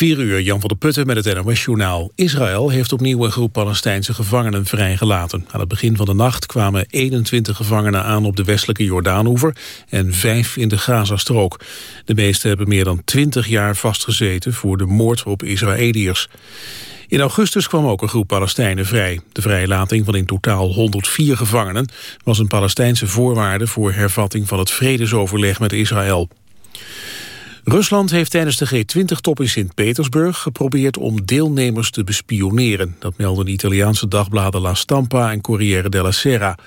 4 uur, Jan van der Putten met het NOS-journaal. Israël heeft opnieuw een groep Palestijnse gevangenen vrijgelaten. Aan het begin van de nacht kwamen 21 gevangenen aan op de westelijke Jordaanoever... en vijf in de Gazastrook. De meeste hebben meer dan 20 jaar vastgezeten voor de moord op Israëliërs. In augustus kwam ook een groep Palestijnen vrij. De vrijlating van in totaal 104 gevangenen... was een Palestijnse voorwaarde voor hervatting van het vredesoverleg met Israël. Rusland heeft tijdens de G20-top in Sint-Petersburg geprobeerd om deelnemers te bespioneren. Dat melden de Italiaanse dagbladen La Stampa en Corriere della Sera.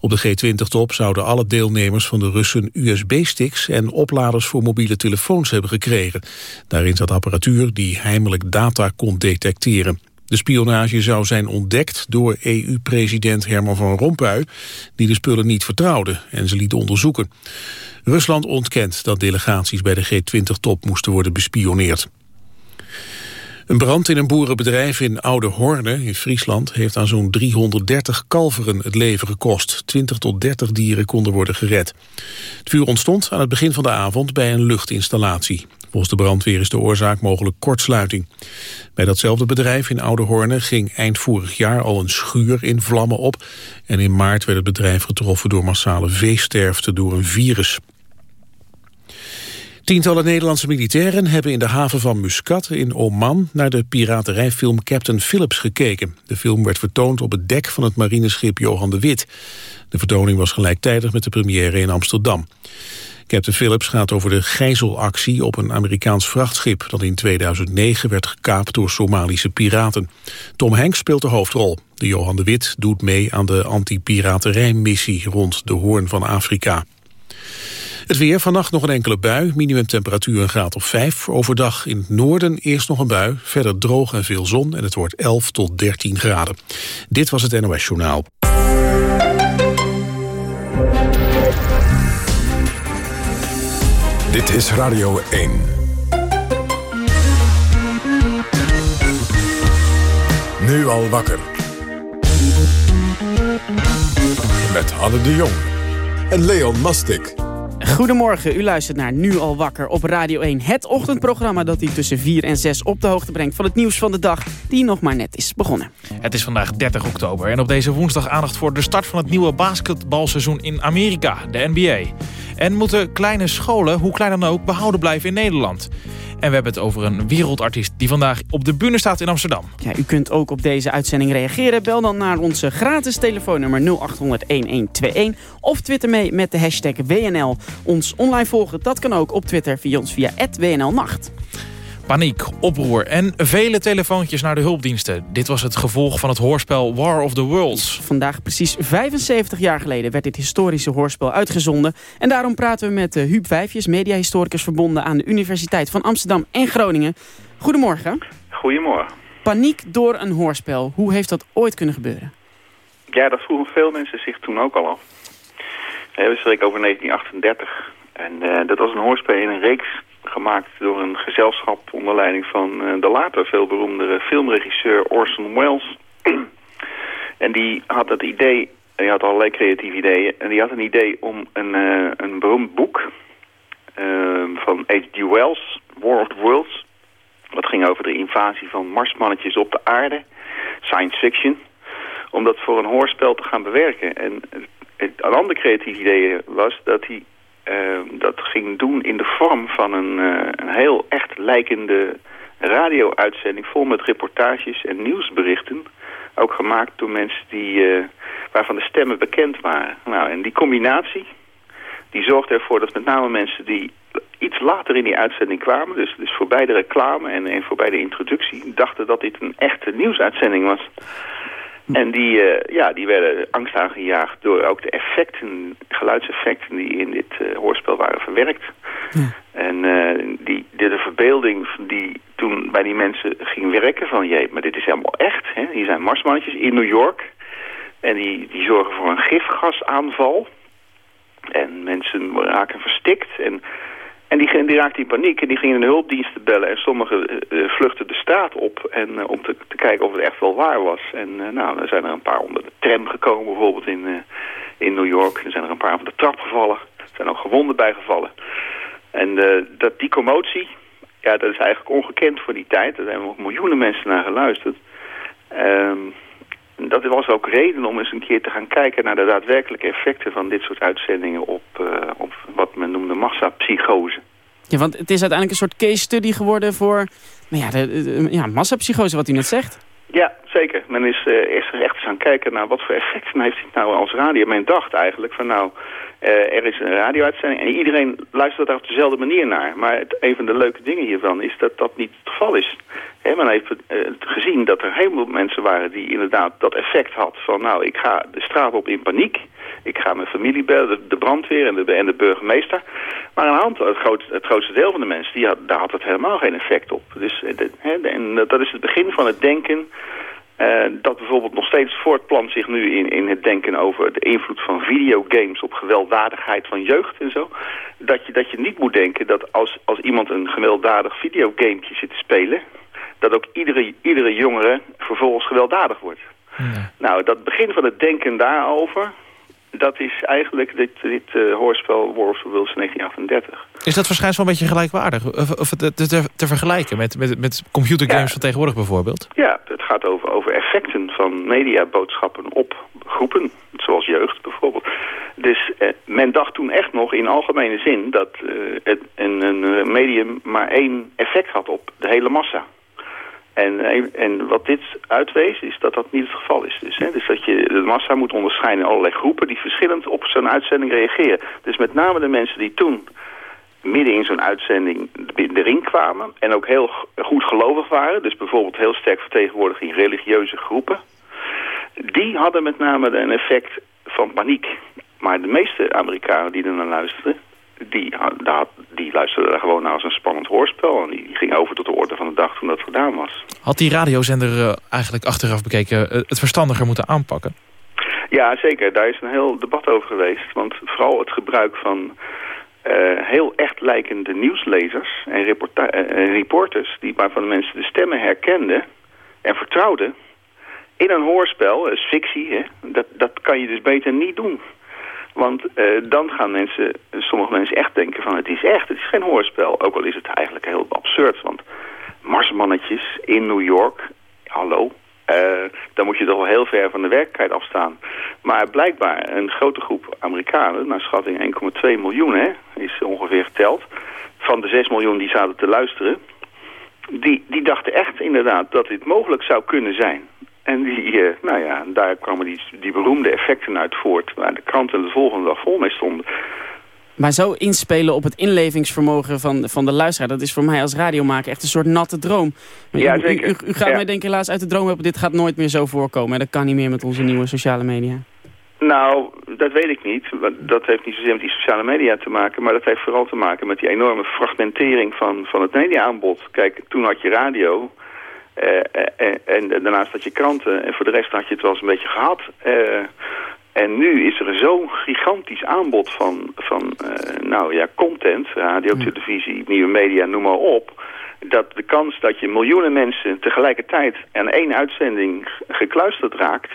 Op de G20-top zouden alle deelnemers van de Russen USB-sticks en opladers voor mobiele telefoons hebben gekregen. Daarin zat apparatuur die heimelijk data kon detecteren. De spionage zou zijn ontdekt door EU-president Herman van Rompuy... die de spullen niet vertrouwde en ze liet onderzoeken. Rusland ontkent dat delegaties bij de G20-top moesten worden bespioneerd. Een brand in een boerenbedrijf in Oude Horne in Friesland heeft aan zo'n 330 kalveren het leven gekost. 20 tot 30 dieren konden worden gered. Het vuur ontstond aan het begin van de avond bij een luchtinstallatie. Volgens de brandweer is de oorzaak mogelijk kortsluiting. Bij datzelfde bedrijf in Oude Horne ging eind vorig jaar al een schuur in vlammen op. En in maart werd het bedrijf getroffen door massale veesterfte door een virus. Tientallen Nederlandse militairen hebben in de haven van Muscat in Oman naar de piraterijfilm Captain Phillips gekeken. De film werd vertoond op het dek van het marineschip Johan de Wit. De vertoning was gelijktijdig met de première in Amsterdam. Captain Phillips gaat over de gijzelactie op een Amerikaans vrachtschip... dat in 2009 werd gekaapt door Somalische piraten. Tom Hanks speelt de hoofdrol. De Johan de Wit doet mee aan de anti-piraterijmissie rond de Hoorn van Afrika. Het weer, vannacht nog een enkele bui, minimumtemperatuur een graad of 5. Overdag in het noorden eerst nog een bui, verder droog en veel zon... en het wordt 11 tot 13 graden. Dit was het NOS Journaal. Dit is Radio 1. Nu al wakker. Met Hanne de Jong en Leon Mastik. Goedemorgen, u luistert naar Nu al wakker op Radio 1. Het ochtendprogramma dat u tussen 4 en 6 op de hoogte brengt... van het nieuws van de dag die nog maar net is begonnen. Het is vandaag 30 oktober en op deze woensdag aandacht voor de start van het nieuwe basketbalseizoen in Amerika, de NBA. En moeten kleine scholen, hoe klein dan ook, behouden blijven in Nederland. En we hebben het over een wereldartiest die vandaag op de bühne staat in Amsterdam. Ja, u kunt ook op deze uitzending reageren. Bel dan naar onze gratis telefoonnummer 0800-1121. Of twitter mee met de hashtag WNL. Ons online volgen, dat kan ook op Twitter via ons via @WNLnacht. Paniek, oproer en vele telefoontjes naar de hulpdiensten. Dit was het gevolg van het hoorspel War of the Worlds. Vandaag precies 75 jaar geleden werd dit historische hoorspel uitgezonden. En daarom praten we met uh, Huub Vijfjes, mediahistoricus verbonden aan de Universiteit van Amsterdam en Groningen. Goedemorgen. Goedemorgen. Paniek door een hoorspel. Hoe heeft dat ooit kunnen gebeuren? Ja, dat vroegen veel mensen zich toen ook al af. We spreken over 1938. En uh, dat was een hoorspel in een reeks gemaakt door een gezelschap onder leiding van uh, de later veel beroemdere filmregisseur Orson Welles. en die had het idee, hij had allerlei creatieve ideeën, en die had een idee om een, uh, een beroemd boek uh, van H.G. Wells, War of the Worlds, wat ging over de invasie van marsmannetjes op de aarde, science fiction, om dat voor een hoorspel te gaan bewerken. En een ander creatief idee was dat hij dat ging doen in de vorm van een, uh, een heel echt lijkende radio-uitzending... vol met reportages en nieuwsberichten. Ook gemaakt door mensen die, uh, waarvan de stemmen bekend waren. Nou, en die combinatie die zorgde ervoor dat met name mensen die iets later in die uitzending kwamen... dus, dus voorbij de reclame en, en voorbij de introductie... dachten dat dit een echte nieuwsuitzending was... En die, uh, ja, die werden angst aangejaagd door ook de effecten, geluidseffecten die in dit uh, hoorspel waren verwerkt. Ja. En uh, die, de, de, verbeelding die toen bij die mensen ging werken van, jee, maar dit is helemaal echt. Hè? Hier zijn marsmannetjes in New York en die, die zorgen voor een gifgasaanval. En mensen raken verstikt en en die, die raakte in paniek en die gingen de hulpdiensten bellen. En sommigen uh, vluchtten de straat op en, uh, om te, te, kijken of het echt wel waar was. En nou, er zijn er een paar onder de tram gekomen, bijvoorbeeld in, in New York. Er zijn er een paar van de trap gevallen. Er zijn ook gewonden bijgevallen. En dat, die commotie, Ja, dat is eigenlijk ongekend voor die tijd. Er hebben ook miljoenen mensen naar geluisterd. Ehm, dat was ook reden om eens een keer te gaan kijken naar de daadwerkelijke effecten van dit soort uitzendingen op, uh, op wat men noemde massapsychose. Ja, want het is uiteindelijk een soort case study geworden voor nou ja, ja, massapsychose, wat u net zegt. Ja, zeker. Men is eerst echt eens gaan kijken naar wat voor effecten heeft het nou als radio. Men dacht eigenlijk van nou, uh, er is een radio-uitzending en iedereen luistert daar op dezelfde manier naar. Maar het, een van de leuke dingen hiervan is dat dat niet het geval is. Men heeft uh, gezien dat er helemaal mensen waren die inderdaad dat effect had van nou, ik ga de straat op in paniek. Ik ga mijn familie bellen, de, brandweer en de, en de burgemeester. Maar een aantal, het, groot, het grootste deel van de mensen, die had, daar had het helemaal geen effect op. Dus de, he, en dat is het begin van het denken uh, dat bijvoorbeeld nog steeds voortplant zich nu in, in het denken over de invloed van videogames op gewelddadigheid van jeugd en zo. Dat je, dat je niet moet denken dat als, als iemand een gewelddadig videogamepje zit te spelen, dat ook iedere, iedere jongere vervolgens gewelddadig wordt. Ja. Nou, dat begin van het denken daarover, dat is eigenlijk dit, dit uh, hoorspel War of the Wills 1938. Is dat verschijnsel een beetje gelijkwaardig? Of, of te, te, te, vergelijken met, met, met computergames ja. van tegenwoordig bijvoorbeeld? Ja, het gaat over, over effecten van mediaboodschappen op groepen, zoals jeugd bijvoorbeeld. Dus eh, men dacht toen echt nog in algemene zin dat eh, het, een, een medium maar één effect had op de hele massa. En, en wat dit uitwees is dat dat niet het geval is. Dus, hè, dus dat je de massa moet onderscheiden in allerlei groepen die verschillend op zo'n uitzending reageren. Dus met name de mensen die toen midden in zo'n uitzending in de ring kwamen en ook heel goed gelovig waren. Dus bijvoorbeeld heel sterk vertegenwoordigd in religieuze groepen. Die hadden met name een effect van paniek. Maar de meeste Amerikanen die er naar luisterden, die, die, die luisterden daar gewoon naar als een spannend hoorspel. En die, ging over tot de orde van de dag toen dat gedaan was. Had die radiozender uh, eigenlijk achteraf bekeken uh, het verstandiger moeten aanpakken? Ja, zeker. Daar is een heel debat over geweest. Want vooral het gebruik van uh, heel echt lijkende nieuwslezers en reporters... Die, waarvan de mensen de stemmen herkenden en vertrouwden... in een hoorspel, is fictie, hè, dat, dat kan je dus beter niet doen... Want uh, dan gaan mensen, sommige mensen echt denken van het is echt, het is geen hoorspel. Ook al is het eigenlijk heel absurd, want marsmannetjes in New York, hallo, uh, dan moet je toch wel heel ver van de werkelijkheid afstaan. Maar blijkbaar een grote groep Amerikanen, naar schatting 1,2 miljoen hè, is ongeveer geteld, van de 6 miljoen die zaten te luisteren, die, die dachten echt inderdaad dat dit mogelijk zou kunnen zijn. En die, uh, nou ja, daar kwamen die, die beroemde effecten uit voort... waar de kranten de volgende dag vol mee stonden. Maar zo inspelen op het inlevingsvermogen van, van de luisteraar... dat is voor mij als radiomaker echt een soort natte droom. Ja, u, zeker. U, u gaat ja. mij denk ik helaas uit de droom hebben... dit gaat nooit meer zo voorkomen. En dat kan niet meer met onze nieuwe sociale media. Nou, dat weet ik niet. Dat heeft niet zozeer met die sociale media te maken... maar dat heeft vooral te maken met die enorme fragmentering van, van het mediaaanbod. Kijk, toen had je radio... Uh, uh, en daarnaast had je kranten en voor de rest had je het wel eens een beetje gehad. En nu is er zo'n gigantisch aanbod van, van nou ja, content, radio, televisie, nieuwe media, noem maar op. Dat de kans dat je miljoenen mensen tegelijkertijd aan één uitzending gekluisterd raakt,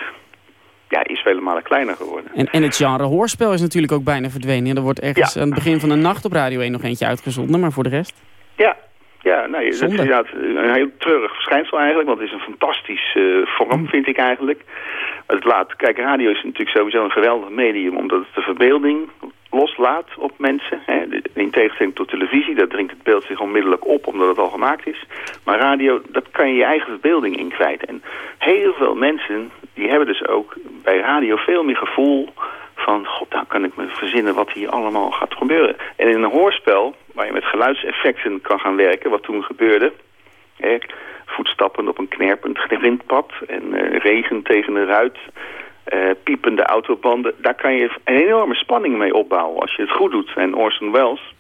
ja, is vele malen kleiner geworden. En, en het genre hoorspel is natuurlijk ook bijna verdwenen. Er wordt ergens ja. aan het begin van de nacht op Radio 1 nog eentje uitgezonden, maar voor de rest? Ja, ja, nee, dat is inderdaad een heel treurig verschijnsel eigenlijk. Want het is een fantastische uh, vorm, vind ik eigenlijk. Het laat, kijk, radio is natuurlijk sowieso een geweldig medium... omdat het de verbeelding loslaat op mensen. Hè. In tegenstelling tot televisie, daar dringt het beeld zich onmiddellijk op... omdat het al gemaakt is. Maar radio, dat kan je je eigen verbeelding in kwijt. En heel veel mensen, die hebben dus ook bij radio veel meer gevoel van, god, nou kan ik me verzinnen wat hier allemaal gaat gebeuren. En in een hoorspel, waar je met geluidseffecten kan gaan werken, wat toen gebeurde, hè, voetstappen op een knerpend grindpad en uh, regen tegen de ruit, uh, piepende autobanden, daar kan je een enorme spanning mee opbouwen als je het goed doet. En Orson Welles,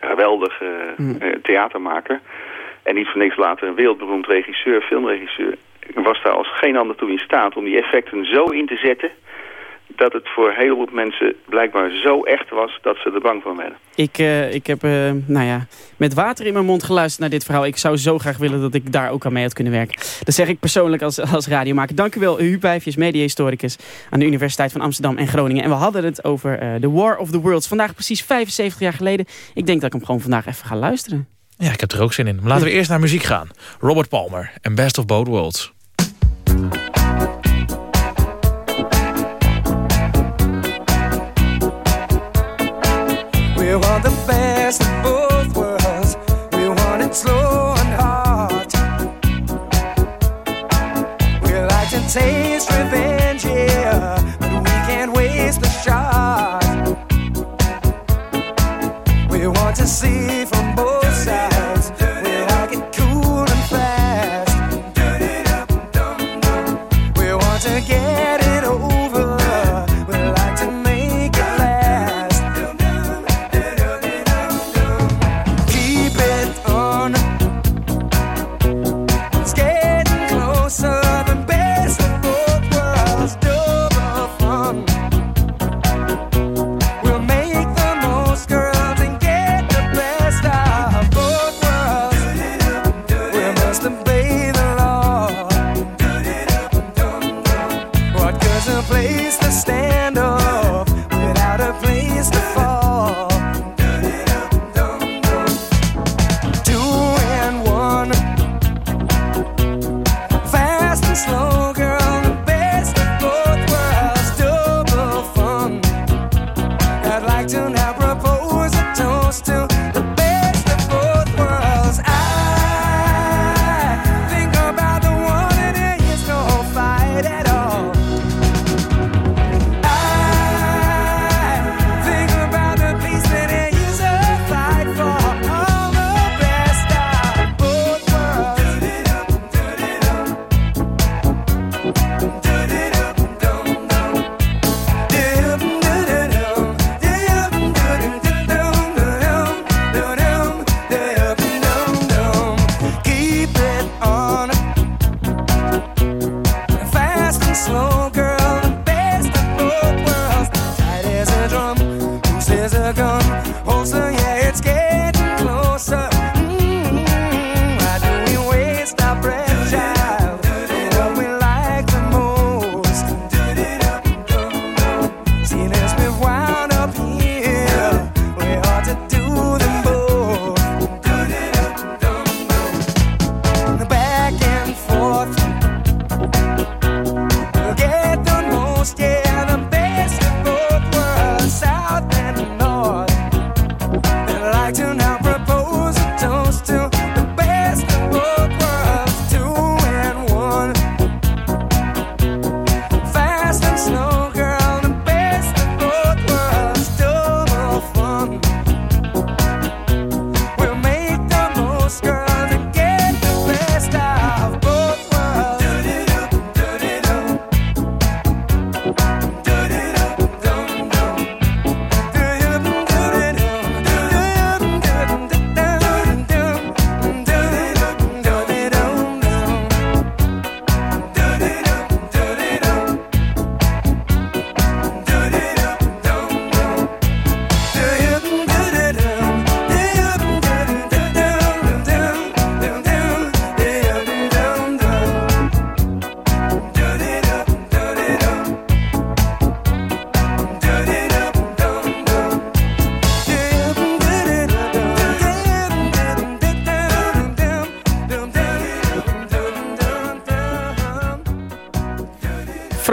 geweldige uh, theatermaker, en niet voor niks later een wereldberoemd regisseur, filmregisseur, was daar als geen ander toe in staat om die effecten zo in te zetten dat het voor heel veel mensen blijkbaar zo echt was dat ze er bang van werden. Ik, uh, ik heb uh, nou ja, met water in mijn mond geluisterd naar dit verhaal. Ik zou zo graag willen dat ik daar ook aan mee had kunnen werken. Dat zeg ik persoonlijk als, als radiomaker. Dank u wel, Huub Bijfjes, mediahistoricus aan de Universiteit van Amsterdam en Groningen. En we hadden het over uh, The War of the Worlds. Vandaag precies 75 jaar geleden. Ik denk dat ik hem gewoon vandaag even ga luisteren. Ja, ik heb er ook zin in. Maar laten we eerst naar muziek gaan. Robert Palmer en Best of Both Worlds. See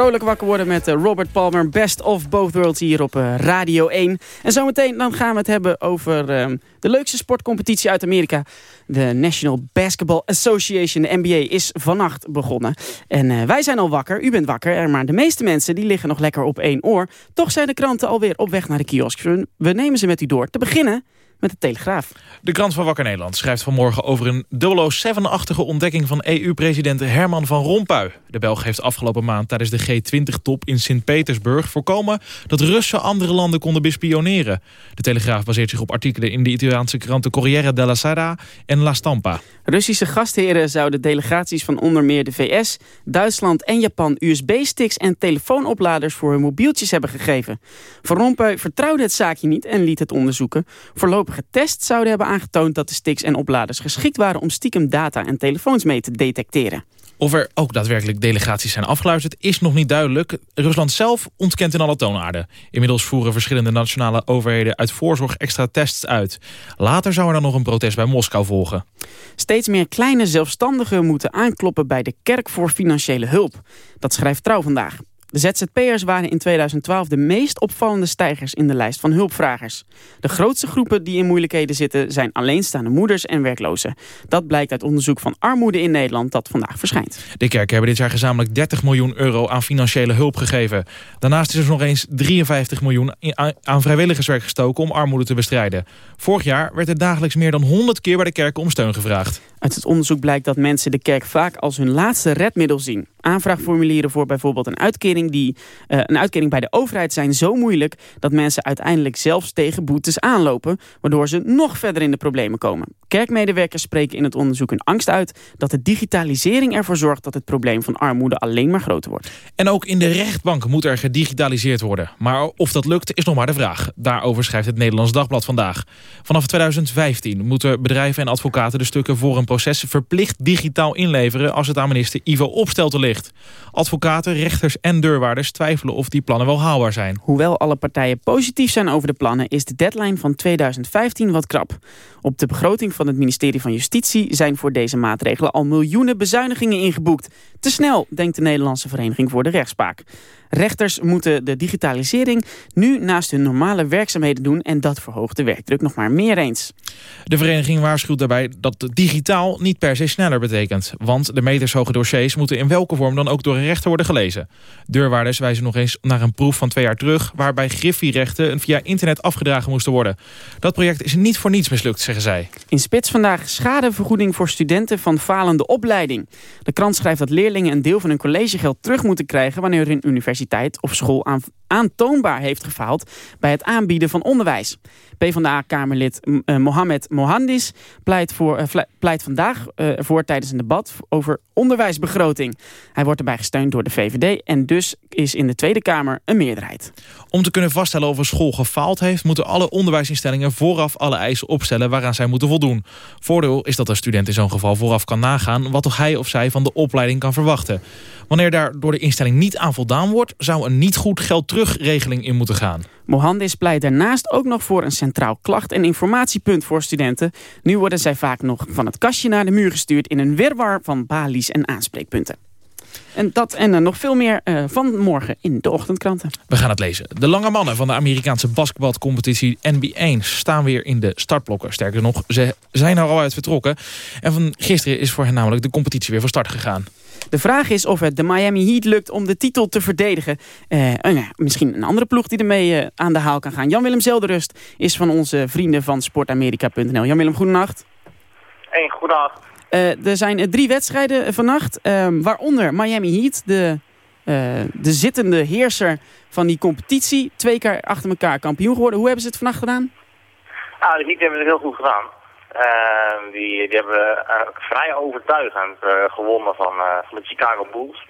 Vrolijk wakker worden met eh, Robert Palmer, Best of Both Worlds hier op eh, Radio 1. En zometeen dan gaan we het hebben over ehm, de leukste sportcompetitie uit Amerika. De National Basketball Association, de NBA, is vannacht begonnen. En eh, wij zijn al wakker, u bent wakker, maar de meeste mensen die liggen nog lekker op één oor. Toch zijn de kranten alweer op weg naar de kiosk. We nemen ze met u door. Te beginnen met de Telegraaf. De krant van Wakker Nederland schrijft vanmorgen over een 007-achtige ontdekking van EU-president Herman van Rompuy. De Belg heeft afgelopen maand tijdens de G20-top in Sint-Petersburg voorkomen dat Russen andere landen konden bespioneren. De Telegraaf baseert zich op artikelen in de Italiaanse kranten Corriere della Sera en La Stampa. Russische gastheren zouden delegaties van onder meer de VS, Duitsland en Japan USB-sticks en telefoonopladers voor hun mobieltjes hebben gegeven. Van Rompuy vertrouwde het zaakje niet en liet het onderzoeken. Tests zouden hebben aangetoond dat de sticks en opladers geschikt waren om stiekem data en telefoons mee te detecteren. Of er ook daadwerkelijk delegaties zijn afgeluisterd is nog niet duidelijk. Rusland zelf ontkent in alle toonaarden. Inmiddels voeren verschillende nationale overheden uit voorzorg extra tests uit. Later zou er dan nog een protest bij Moskou volgen. Steeds meer kleine zelfstandigen moeten aankloppen bij de kerk voor financiële hulp. Dat schrijft Trouw vandaag. De ZZP'ers waren in 2012 de meest opvallende stijgers in de lijst van hulpvragers. De grootste groepen die in moeilijkheden zitten zijn alleenstaande moeders en werklozen. Dat blijkt uit onderzoek van armoede in Nederland dat vandaag verschijnt. De kerken hebben dit jaar gezamenlijk 30 miljoen euro aan financiële hulp gegeven. Daarnaast is er nog eens 53 miljoen aan vrijwilligerswerk gestoken om armoede te bestrijden. Vorig jaar werd er dagelijks meer dan 100 keer bij de kerken om steun gevraagd. Uit het onderzoek blijkt dat mensen de kerk vaak als hun laatste redmiddel zien. Aanvraagformulieren voor bijvoorbeeld een uitkering, die, eh, een uitkering bij de overheid zijn zo moeilijk... dat mensen uiteindelijk zelfs tegen boetes aanlopen... waardoor ze nog verder in de problemen komen. Kerkmedewerkers spreken in het onderzoek hun angst uit... dat de digitalisering ervoor zorgt dat het probleem van armoede alleen maar groter wordt. En ook in de rechtbank moet er gedigitaliseerd worden. Maar of dat lukt is nog maar de vraag. Daarover schrijft het Nederlands Dagblad vandaag. Vanaf 2015 moeten bedrijven en advocaten de stukken voor een proces verplicht digitaal inleveren als het aan minister Ivo Opstelten ligt. Advocaten, rechters en deurwaarders twijfelen of die plannen wel haalbaar zijn. Hoewel alle partijen positief zijn over de plannen... is de deadline van 2015 wat krap. Op de begroting van het ministerie van Justitie... zijn voor deze maatregelen al miljoenen bezuinigingen ingeboekt. Te snel, denkt de Nederlandse Vereniging voor de Rechtspraak. Rechters moeten de digitalisering nu naast hun normale werkzaamheden doen... en dat verhoogt de werkdruk nog maar meer eens. De vereniging waarschuwt daarbij dat digitaal niet per se sneller betekent. Want de metershoge dossiers moeten in welke vorm dan ook door een rechter worden gelezen. Deurwaarders wijzen nog eens naar een proef van twee jaar terug... waarbij griffierechten via internet afgedragen moesten worden. Dat project is niet voor niets mislukt, zeggen zij. In Spits vandaag schadevergoeding voor studenten van falende opleiding. De krant schrijft dat leerlingen een deel van hun collegegeld terug moeten krijgen... wanneer hun universiteit of school aan, aantoonbaar heeft gefaald bij het aanbieden van onderwijs. PvdA-kamerlid Mohamed Mohandis pleit, voor, uh, pleit vandaag uh, voor tijdens een debat over onderwijsbegroting. Hij wordt erbij gesteund door de VVD en dus is in de Tweede Kamer een meerderheid. Om te kunnen vaststellen of een school gefaald heeft... moeten alle onderwijsinstellingen vooraf alle eisen opstellen waaraan zij moeten voldoen. Voordeel is dat een student in zo'n geval vooraf kan nagaan... wat hij of zij van de opleiding kan verwachten. Wanneer daar door de instelling niet aan voldaan wordt... zou een niet goed geld terugregeling in moeten gaan. Mohandis pleit daarnaast ook nog voor een centraal klacht- en informatiepunt voor studenten. Nu worden zij vaak nog van het kastje naar de muur gestuurd... in een wirwar van balies en aanspreekpunten. En dat en uh, nog veel meer uh, van morgen in de ochtendkranten. We gaan het lezen. De lange mannen van de Amerikaanse basketbalcompetitie NBA staan weer in de startblokken. Sterker nog, ze zijn er al uit vertrokken. En van gisteren is voor hen namelijk de competitie weer van start gegaan. De vraag is of het de Miami Heat lukt om de titel te verdedigen. Uh, uh, misschien een andere ploeg die ermee uh, aan de haal kan gaan. Jan-Willem Zelderust is van onze vrienden van sportamerika.nl. Jan-Willem, goedenacht. Hey, goedenacht. Er zijn drie wedstrijden vannacht, uh, waaronder Miami Heat, de, de zittende heerser van die competitie. Twee keer achter elkaar kampioen geworden. Hoe hebben ze het vannacht gedaan? Nou, de Heat hebben het heel goed gedaan. Die, die hebben vrij overtuigend gewonnen van, van de Chicago Bulls.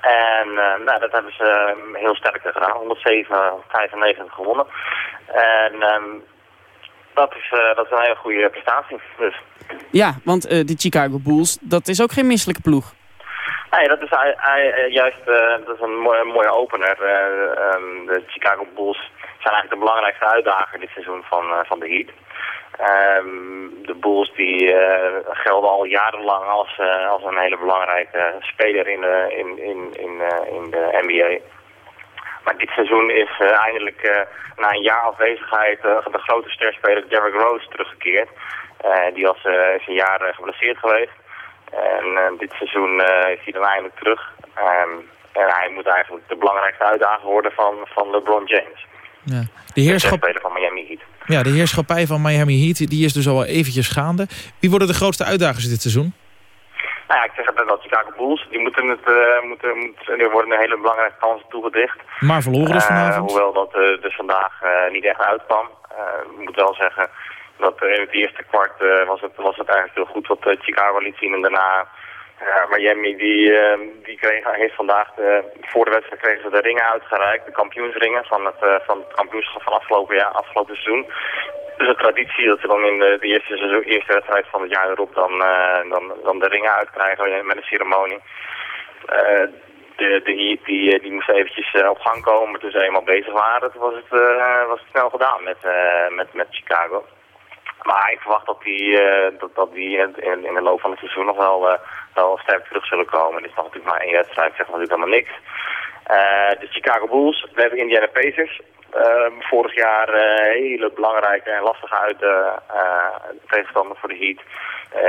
En nou, dat hebben ze heel sterk gedaan. 107-95 gewonnen. En um, dat, is, dat is een hele goede prestatie. Dus. Ja, want uh, de Chicago Bulls, dat is ook geen misselijke ploeg. Nee, dat is uh, juist uh, dat is een mooie, mooie opener. De Chicago Bulls zijn eigenlijk de belangrijkste uitdager dit seizoen van, van de Heat. Um, de Bulls die gelden al jarenlang als, als een hele belangrijke speler in de, in, in, in, in de NBA. Maar dit seizoen is eindelijk na een jaar afwezigheid de grote sterspeler Derrick Rose teruggekeerd. die was is een jaar geblesseerd geweest. En dit seizoen is hij dan eindelijk terug. Um, en hij moet eigenlijk de belangrijkste uitdager worden van, van LeBron James. Ja. De, heerschap... de van Miami Heat. Ja, de heerschappij van Miami Heat die is dus al eventjes gaande. Wie worden de grootste uitdagers dit seizoen? Nou ja, ik zeg het wel, Chicago Bulls, die moeten het, uh, moeten, moeten, er worden een hele belangrijke kansen toegedicht. Maar verloren dus vanavond? Hoewel dat uh, dus vandaag niet echt uitkwam. ik moet wel zeggen dat in het eerste kwart was, het, was het eigenlijk heel goed wat Chicago liet zien. En daarna, Miami, die, die kreeg, heeft vandaag, de, voor de wedstrijd kregen ze de ringen uitgereikt. De kampioensringen van het, van het kampioenschap van afgelopen, jaar, afgelopen seizoen. dus een traditie dat ze dan in de, eerste, seizoen, eerste wedstrijd van het jaar erop dan, eh, dan, dan de ringen uitkrijgen met een ceremonie. Eh, de, Heat die, die moest eventjes eh, op gang komen, maar toen ze eenmaal bezig waren, was het, eh, was het snel gedaan met, eh, met, met Chicago. Maar ik verwacht dat die, eh, dat, dat die in, in, de loop van het seizoen nog wel, eh, wel sterk terug zullen komen. Het is nog natuurlijk maar één wedstrijd, zegt natuurlijk helemaal niks. Eh, de Chicago Bulls, we hebben Indiana Pacers. Ehm, vorig jaar hele belangrijke en lastige uit de tegenstander voor de Heat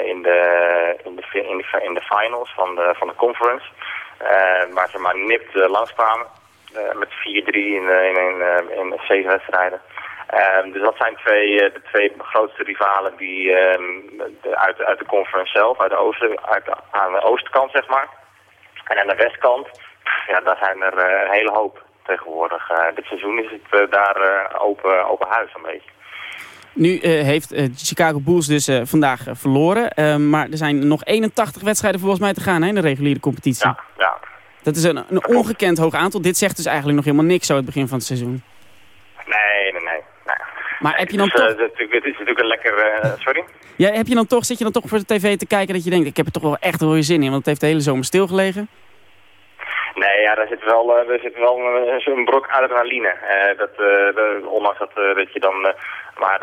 in, de, in, de, in, de, in de finals van de, van de conference. Waar ze maar nipt uh, langs kwamen. Eh, met 4-3 in, in, in, in zeven wedstrijden. Ehm, dus dat zijn twee, eh, de twee grootste rivalen die ehm, de- uit, uit de conference zelf, uit de, oosten, uit de, aan de oostkant zeg maar. En aan de westkant, ja, daar zijn er eh, een hele hoop tegenwoordig. Eh, dit seizoen is het daar open, open huis een beetje. Nu heeft de Chicago Bulls dus vandaag verloren. Eh, maar er zijn nog 81 wedstrijden volgens mij te gaan hè, in de reguliere competitie. Ja, ja. Dat is een, een ongekend hoog aantal. Dit zegt dus eigenlijk nog helemaal niks zo het begin van het seizoen. Nee. nee. Maar heb je dan Dus, eh, toch... het, is natuurlijk- het is natuurlijk een lekker... eh, sorry? Ja, heb je dan toch, zit je dan toch voor de tv te kijken dat je denkt... ik heb er toch wel echt wel weer zin in, want het heeft de hele zomer stilgelegen. Nee, ja, daar zit wel, eh, daar zit wel een, brok adrenaline. Eh, dat, ondanks dat, dat je dan... maar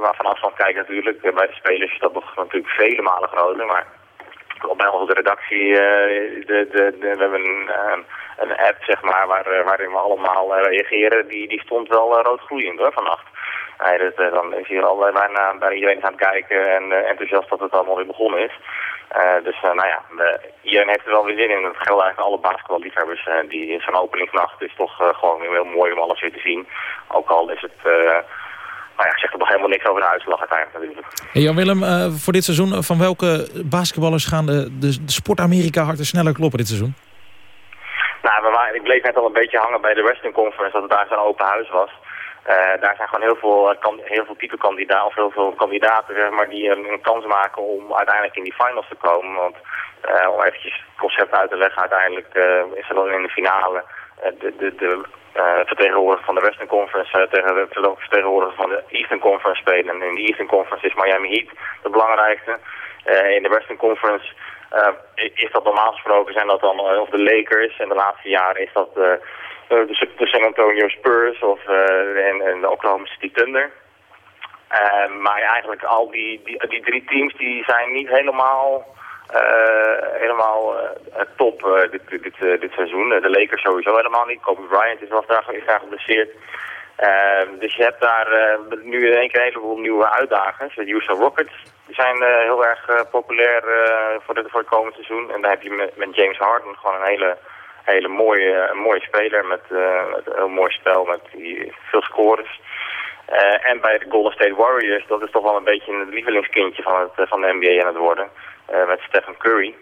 maar van afstand kijkt natuurlijk. Bij de spelers is dat nog natuurlijk vele malen groter. Maar bij onze redactie, eh, de, de, de- we hebben een, een app zeg maar, waar, eh, waarin we allemaal eh, reageren. Die, die stond wel rood gloeiend hoor, vannacht. Nee, eh, dan is hier al bijna, bijna iedereen is aan het kijken en enthousiast dat het allemaal weer begonnen is. Dus nou ja, de- iedereen heeft er wel weer zin in. Dat geldt eigenlijk alle basketballiefhebbers. die zo'n openingsnacht is toch gewoon heel mooi om alles weer te zien. Ook al is het, nou ja, zegt er nog helemaal niks over de uitslag uiteindelijk natuurlijk. Hey Jan-Willem, eh, voor dit seizoen, eh, van welke basketballers gaan de, de, de sport Amerika harten sneller kloppen dit seizoen? Nou, we waren, ik bleef net al een beetje hangen bij de Western Conference, dat het daar zo'n open huis was. Eh, daar zijn gewoon heel veel, kan, heel veel titelkandidaten, of heel veel kandidaten zeg maar, die een, een kans maken om uiteindelijk in die finals te komen. Want om eventjes het concept uit te leggen, uiteindelijk is er dan in de finale de, de, de eh, vertegenwoordiger van de Western Conference eh, tegen de vertegenwoordiger van de Eastern Conference spelen. En in de Eastern Conference is Miami Heat de belangrijkste. Eh, in de Western Conference is dat normaal gesproken zijn dat dan of de Lakers en de laatste jaren is dat de, San Antonio Spurs of en, de Oklahoma City Thunder. Maar eigenlijk al die, die, die drie teams die zijn niet helemaal, helemaal eh, top eh, dit, dit, dit, eh, seizoen. Eh, de Lakers sowieso helemaal niet. Kobe Bryant is wel graag, graag geblesseerd. Eh, dus je hebt daar eh, nu in één keer een heleboel nieuwe uitdagers. De Houston Rockets zijn eh, heel erg eh, populair eh, voor, voor het komende seizoen. En daar heb je met, James Harden gewoon een hele, hele mooie, mooie speler met, eh, een heel mooi spel met die, veel scores. Eh, en bij de Golden State Warriors, dat is toch wel een beetje het lievelingskindje van, het, eh, van de NBA aan het worden. Eh, met Stephen Curry.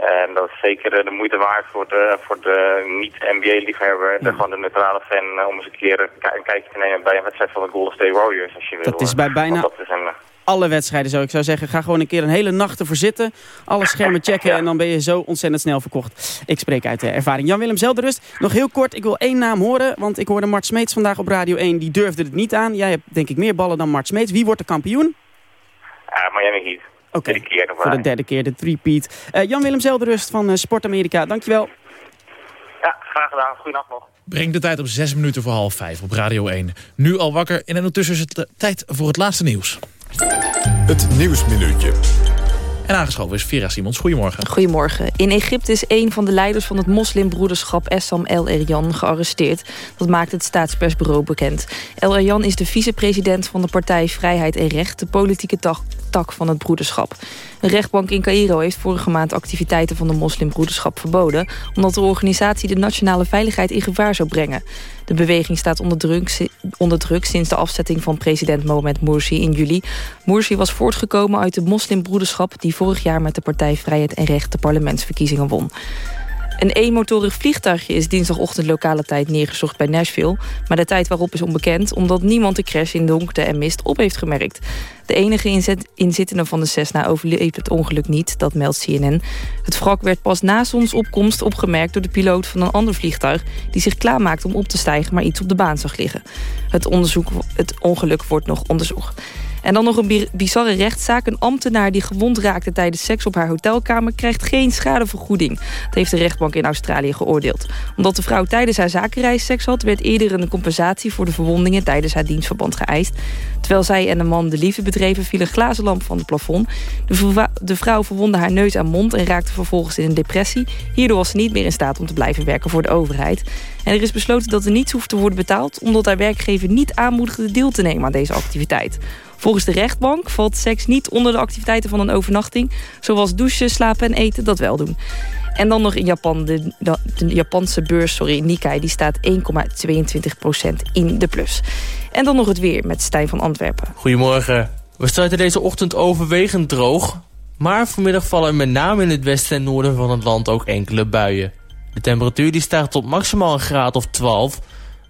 En dat is zeker eh, de moeite waard voor de, voor de niet-NBA-liefhebber, de, gewoon de neutrale fan, eh, om eens een keer een, ki- een kijkje te nemen bij een wedstrijd van de Golden State Warriors, als je wil. Dat is bij bijna- Want dat is een, Alle wedstrijden zo. Ik zou zeggen, ga gewoon een keer een hele nacht ervoor zitten. Alle schermen checken Ja. en dan ben je zo ontzettend snel verkocht. Ik spreek uit eh, ervaring. Jan-Willem Zelderust, nog heel kort. Ik wil één naam horen, want ik hoorde Mart Smeets vandaag op Radio 1. Die durfde het niet aan. Jij hebt denk ik meer ballen dan Mart Smeets. Wie wordt de kampioen? ja, Miami Heat. Oké, voor de derde keer de three-peat. Eh, Jan-Willem Zelderust van eh, Sport Amerika, dankjewel. Ja, graag gedaan. Goedenacht nog. Breng de tijd op 6 minuten voor half 5 op Radio 1. Nu al wakker en ondertussen is het eh, tijd voor het laatste nieuws. Het Nieuwsminuutje. En aangeschoven is Vera Simons. Goedemorgen. Goedemorgen. In Egypte is een van de leiders van het moslimbroederschap Essam El Eryan gearresteerd. Dat maakt het staatspersbureau bekend. El Eryan is de vicepresident van de partij Vrijheid en Recht, de politieke tak van het broederschap. Een rechtbank in Cairo heeft vorige maand activiteiten van de moslimbroederschap verboden, omdat de organisatie de nationale veiligheid in gevaar zou brengen. De beweging staat onder druk, sinds de afzetting van president Mohamed Morsi in juli. Morsi was voortgekomen uit de moslimbroederschap... die vorig jaar met de partij Vrijheid en Recht de parlementsverkiezingen won. Een eenmotorig vliegtuigje is dinsdagochtend lokale tijd neergezocht bij Nashville. Maar de tijd waarop is onbekend omdat niemand de crash in donkerte en mist op heeft gemerkt. De enige inzittende van de Cessna overleeft het ongeluk niet, dat meldt CNN. Het wrak werd pas na zonsopkomst opgemerkt door de piloot van een ander vliegtuig... die zich klaarmaakte om op te stijgen, maar iets op de baan zag liggen. Het, onderzoek, het ongeluk wordt nog onderzocht. En dan nog een bi- bizarre rechtszaak. Een ambtenaar die gewond raakte tijdens seks op haar hotelkamer... krijgt geen schadevergoeding. Dat heeft de rechtbank in Australië geoordeeld. Omdat de vrouw tijdens haar zakenreis seks had... werd eerder een compensatie voor de verwondingen... tijdens haar dienstverband geëist. Terwijl zij en de man de liefde bedreven... viel een glazen lamp van het plafond. De, de vrouw verwondde haar neus aan mond... en raakte vervolgens in een depressie. Hierdoor was ze niet meer in staat om te blijven werken voor de overheid. En er is besloten dat er niets hoeft te worden betaald... omdat haar werkgever niet aanmoedigde deel te nemen aan deze activiteit. Volgens de rechtbank valt seks niet onder de activiteiten van een overnachting... zoals douchen, slapen en eten dat wel doen. En dan nog in Japan, de, de, Japanse beurs, sorry, Nikkei... die staat 1,22% in de plus. En dan nog het weer met Stijn van Antwerpen. Goedemorgen. We starten deze ochtend overwegend droog. Maar vanmiddag vallen met name in het westen en noorden van het land ook enkele buien. De temperatuur die stijgt tot maximaal een graad of 12.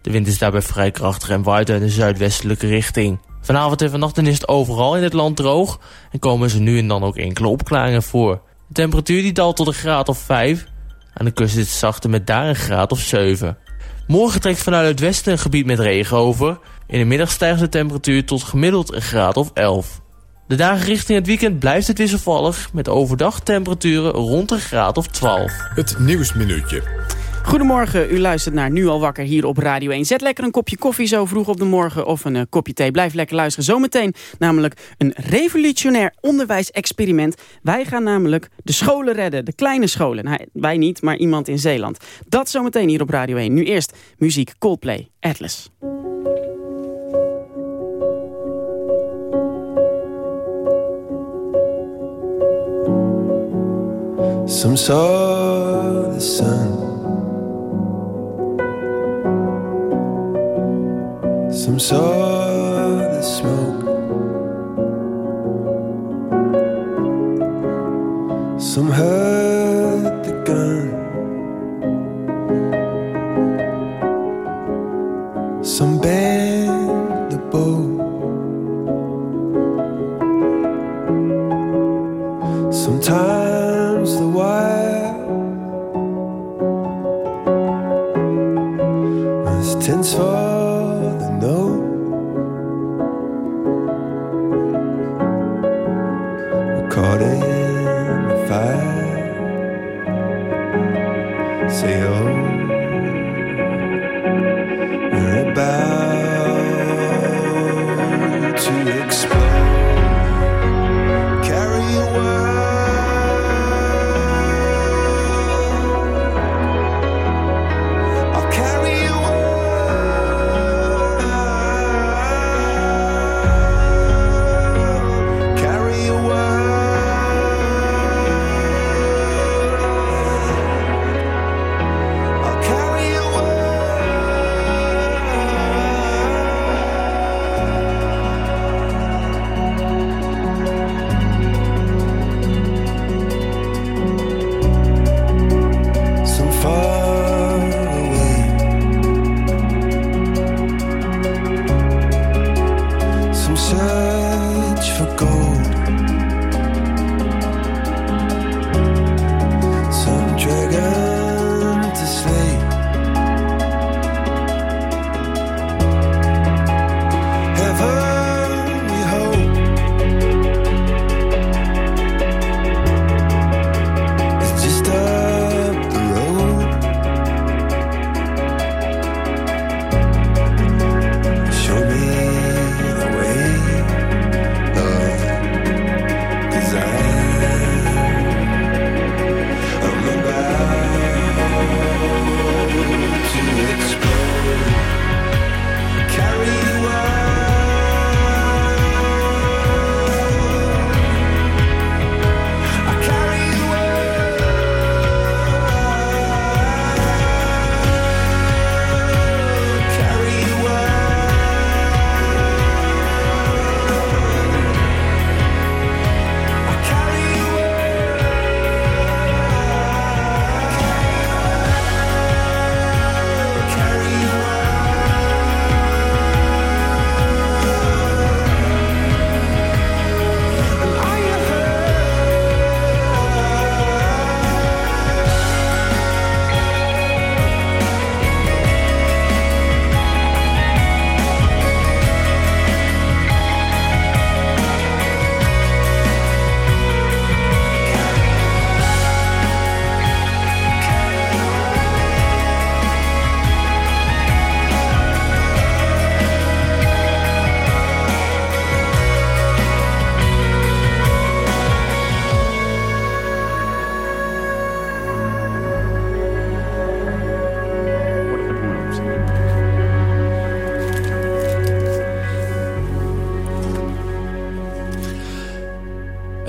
De wind is daarbij vrij krachtig en waait uit de zuidwestelijke richting. Vanavond en vannacht is het overal in het land droog en komen ze nu en dan ook enkele opklaringen voor. De temperatuur die daalt tot een graad of 5. Aan de kust is het zachter met daar een graad of 7. Morgen trekt vanuit het westen een gebied met regen over. In de middag stijgt de temperatuur tot gemiddeld een graad of 11. De dagen richting het weekend blijft het wisselvallig... met overdag temperaturen rond een graad of 12. Het Nieuwsminuutje. Goedemorgen, u luistert naar Nu al wakker hier op Radio 1. Zet lekker een kopje koffie zo vroeg op de morgen of een eh, kopje thee. Blijf lekker luisteren. Zometeen namelijk een revolutionair onderwijsexperiment. Wij gaan namelijk de scholen redden, de kleine scholen. Nou, wij niet, maar iemand in Zeeland. Dat zometeen hier op Radio 1. Nu eerst muziek Coldplay, Atlas. Some saw the sun, some saw the smoke, some heard the gun, some bent the bow. Sometimes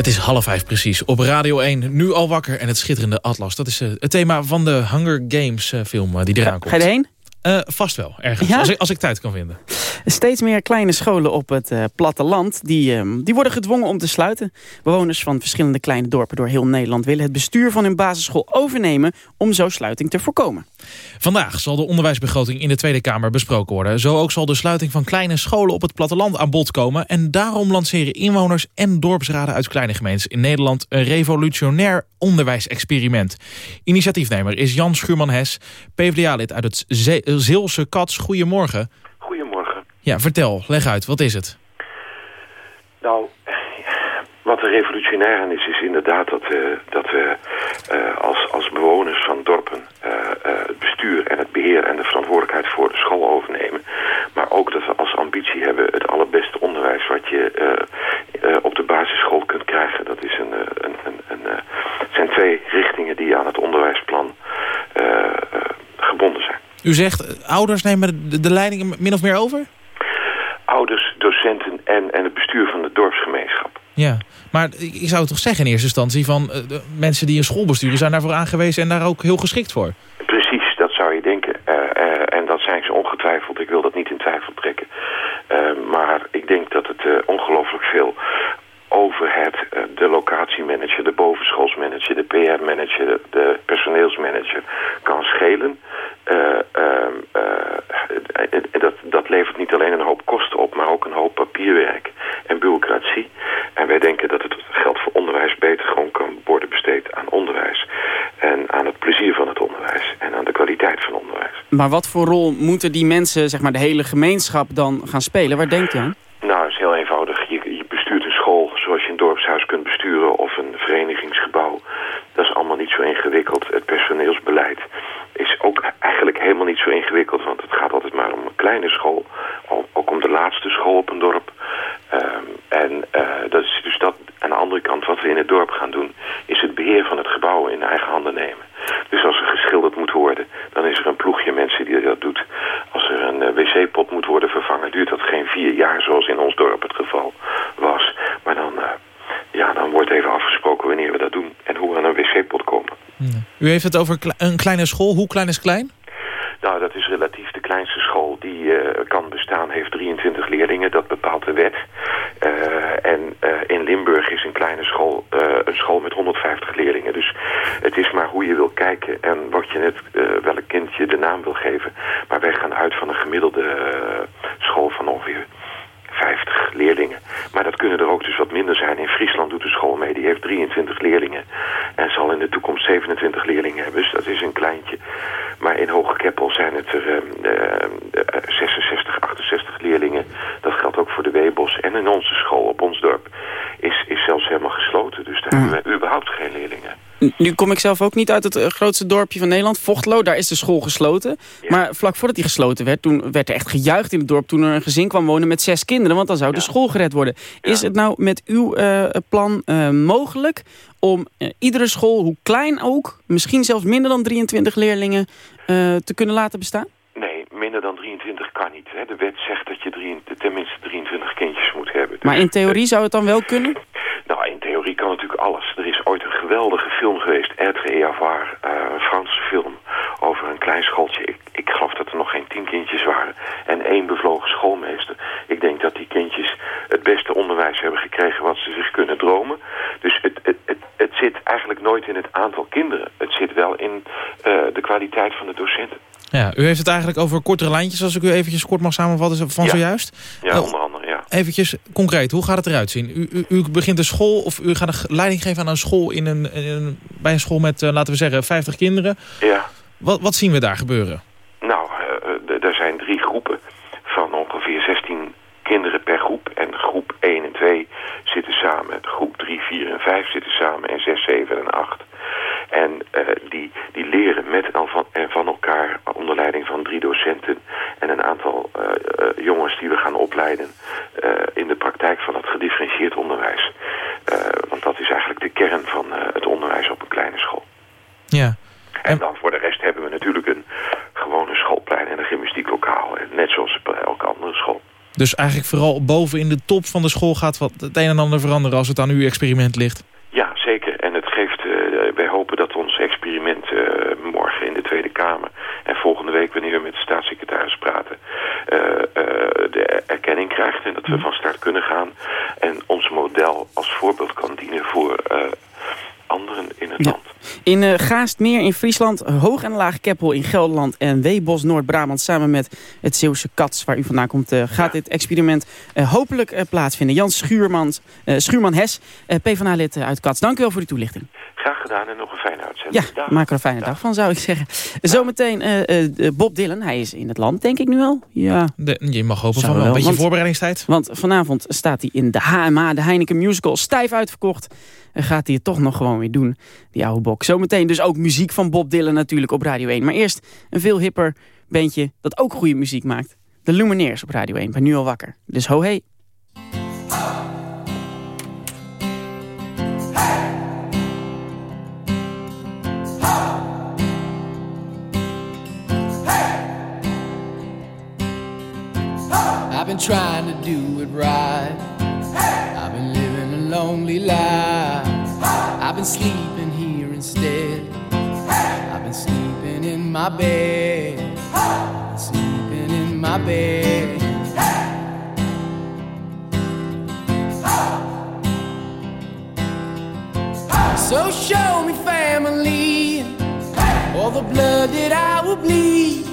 is half vijf precies. Op Radio 1, nu al wakker en het schitterende Atlas. Dat is eh, het thema van de Hunger Games eh, film eh, die eraan komt. Ga je erheen? Vast wel, ergens. Ja? Als, ik, als ik tijd kan vinden. Steeds meer kleine scholen op het eh, platteland die, ehm, die worden gedwongen om te sluiten. Bewoners van verschillende kleine dorpen door heel Nederland willen het bestuur van hun basisschool overnemen om zo sluiting te voorkomen. Vandaag zal de onderwijsbegroting in de Tweede Kamer besproken worden. Zo ook zal de sluiting van kleine scholen op het platteland aan bod komen. En daarom lanceren inwoners en dorpsraden uit kleine gemeentes in Nederland... een revolutionair onderwijsexperiment. Initiatiefnemer is Jan Schuurman-Hes, PvdA-lid uit het Ze- Zeelse Kats. Goedemorgen. Ja, vertel, leg uit, wat is het? Nou, wat er revolutionair aan is, is inderdaad dat, dat we eh, als, als bewoners van dorpen eh, eh, het bestuur en het beheer en de verantwoordelijkheid voor de school overnemen. Maar ook dat we als ambitie hebben het allerbeste onderwijs wat je op de basisschool kunt krijgen. Dat is een, een, een, een, het zijn twee richtingen die aan het onderwijsplan gebonden zijn. U zegt, ouders nemen de, de leiding min of meer over? Ouders, docenten en, en het bestuur van de dorpsgemeenschap. Ja, maar ik zou toch zeggen in eerste instantie van... eh, de mensen die een school besturen zijn daarvoor aangewezen... en daar ook heel geschikt voor. Precies, dat zou je denken. Eh, eh, en dat zijn ze ongetwijfeld. Ik wil dat niet in twijfel trekken. Maar ik denk dat het ongelooflijk veel overhead, eh, de locatiemanager, de bovenschoolsmanager, de PR-manager, de, personeelsmanager kan schelen. En dat, dat levert niet alleen een hoop kosten op, maar ook een hoop papierwerk en bureaucratie. En wij denken dat het geld voor onderwijs beter gewoon kan worden besteed aan onderwijs. En aan het plezier van het onderwijs en aan de kwaliteit van onderwijs. Maar wat voor rol moeten die mensen, zeg maar de hele gemeenschap dan gaan spelen? Waar denkt u aan? Nou, het is heel eenvoudig. Je, je bestuurt een school zoals je een dorpshuis kunt besturen of een verenigingsgebouw. Dat is allemaal niet zo ingewikkeld. Het personeelsbeleid is ook eigenlijk helemaal niet zo ingewikkeld, want het gaat altijd maar om een kleine school. Al- Ook om de laatste school op een dorp. Ehm, en eh, dat is dus dat. Aan de andere kant, wat we in het dorp gaan doen, is het beheer van het gebouw in eigen handen nemen. Dus als er geschilderd moet worden, dan is er een ploegje mensen die dat doet. Als er een eh, wc-pot moet worden vervangen, duurt dat geen vier jaar zoals in ons dorp het geval was. Maar dan, eh, ja, dan wordt even afgesproken wanneer we dat doen en hoe we aan een wc-pot komen. U heeft het over een kleine school. Hoe klein is klein? Nou, dat is relatief de kleinste school die eh, kan bestaan, heeft 23 leerlingen. Dat bepaalt de wet. Eh, en eh, in Limburg is een kleine school een school met 150 leerlingen. Dus het is maar hoe je wil kijken en wat je net, welk kind je de naam wil geven. Maar wij gaan uit van een gemiddelde eh, school van ongeveer 50 leerlingen. Maar dat kunnen er ook dus wat minder zijn. In Friesland doet de school mee, die heeft 23 leerlingen. En zal in de toekomst 27 leerlingen hebben, dus dat is een kleintje. Maar in Hoge Keppel zijn het er ehm, eh, eh, 66, 68 leerlingen. Dat geldt ook voor de Webos. En in onze school, op ons dorp, is, is zelfs helemaal gesloten. Dus daar hebben we überhaupt geen leerlingen. Nu kom ik zelf ook niet uit het eh, grootste dorpje van Nederland, Vochtlo. Daar is de school gesloten. Maar vlak voordat die gesloten werd, toen werd er echt gejuicht in het dorp... toen er een gezin kwam wonen met zes kinderen, want dan zou de school gered worden. Is het nou met uw eh, plan eh, mogelijk om iedere school, hoe klein ook... misschien zelfs minder dan 23 leerlingen te kunnen laten bestaan? Nee, minder dan 23 kan niet. Hè. De wet zegt dat je drie, tenminste 23 kindjes moet hebben. Dus, Maar in theorie zou het dan wel kunnen? Nou, in theorie kan natuurlijk alles. Er is ooit een geweldige film geweest, Être et avoir, eh, een Franse film over een klein schooltje. Ik, ik geloof dat er nog geen tien kindjes waren en één bevlogen schoolmeester. Ik denk dat die kindjes het beste onderwijs hebben gekregen wat ze zich kunnen dromen. Dus het, het, het, het zit eigenlijk nooit in het aantal kinderen. Het zit wel in eh, de kwaliteit van de docenten. Ja, u heeft het eigenlijk over kortere lijntjes, als ik u eventjes kort mag samenvatten van Ja. zojuist. Ja, Eh, onder andere. Eventjes concreet, hoe gaat het eruit zien? U, u, u begint een school of u gaat een leiding geven aan een school in een, in een, bij een school met, eh, laten we zeggen, 50 kinderen. Ja. Wat, wat zien we daar gebeuren? Nou, eh, er zijn drie groepen van ongeveer 16 kinderen per groep. En groep 1 en 2 zitten samen. Groep 3, 4 en 5 zitten samen. En 6, 7 en 8. En eh, die, die leren met en van, en van elkaar onder leiding van drie docenten en een aantal eh, jongens die we gaan opleiden praktijk van het gedifferentieerd onderwijs. Eh, want dat is eigenlijk de kern van eh, het onderwijs op een kleine school. Ja. En dan voor de rest hebben we natuurlijk een gewone schoolplein en een gymnastieklokaal. En net zoals bij elke andere school. Dus eigenlijk vooral boven in de top van de school gaat wat het een en ander veranderen als het aan uw experiment ligt. Ja, zeker. En het geeft, eh, wij hopen dat ons experiment eh, morgen in de Tweede Kamer en volgende week wanneer we met de staatssecretaris praten, eh, eh, de erkenning krijgt en dat we van start kunnen gaan en ons model als voorbeeld kan dienen voor eh, anderen in het Ja. land. In eh, Gaastmeer in Friesland, Hoog en Laag Keppel in Gelderland en Weebos Noord-Brabant samen met het Zeeuwse Kats waar u vandaan komt, eh, gaat dit experiment eh, hopelijk plaatsvinden. Jan Schuurmans, eh, Schuurman-Hes, eh, PvdA-lid uit Kats. Dank u wel voor die toelichting. Graag gedaan en nog een fijne uitzending. Ja, Dag. maak er een fijne dag van zou ik zeggen. Zometeen eh, eh, Bob Dylan, hij is in het land denk ik nu al. Ja, De, je mag hopen Zou van wel. wel, Een beetje want- voorbereidingstijd. Want vanavond staat hij in de HMA, de Heineken Musical, stijf uitverkocht. En gaat hij het toch nog gewoon weer doen, die oude bok. Zometeen dus ook muziek van Bob Dylan natuurlijk op Radio 1. Maar eerst een veel hipper bandje dat ook goede muziek maakt. De Lumineers op Radio 1, ben nu al wakker. Dus ho hey. Trying to do it right. I've been living a lonely life. I've been sleeping here instead. I've been sleeping in my bed. Sleeping in my bed. So show me family, all the blood that I will bleed.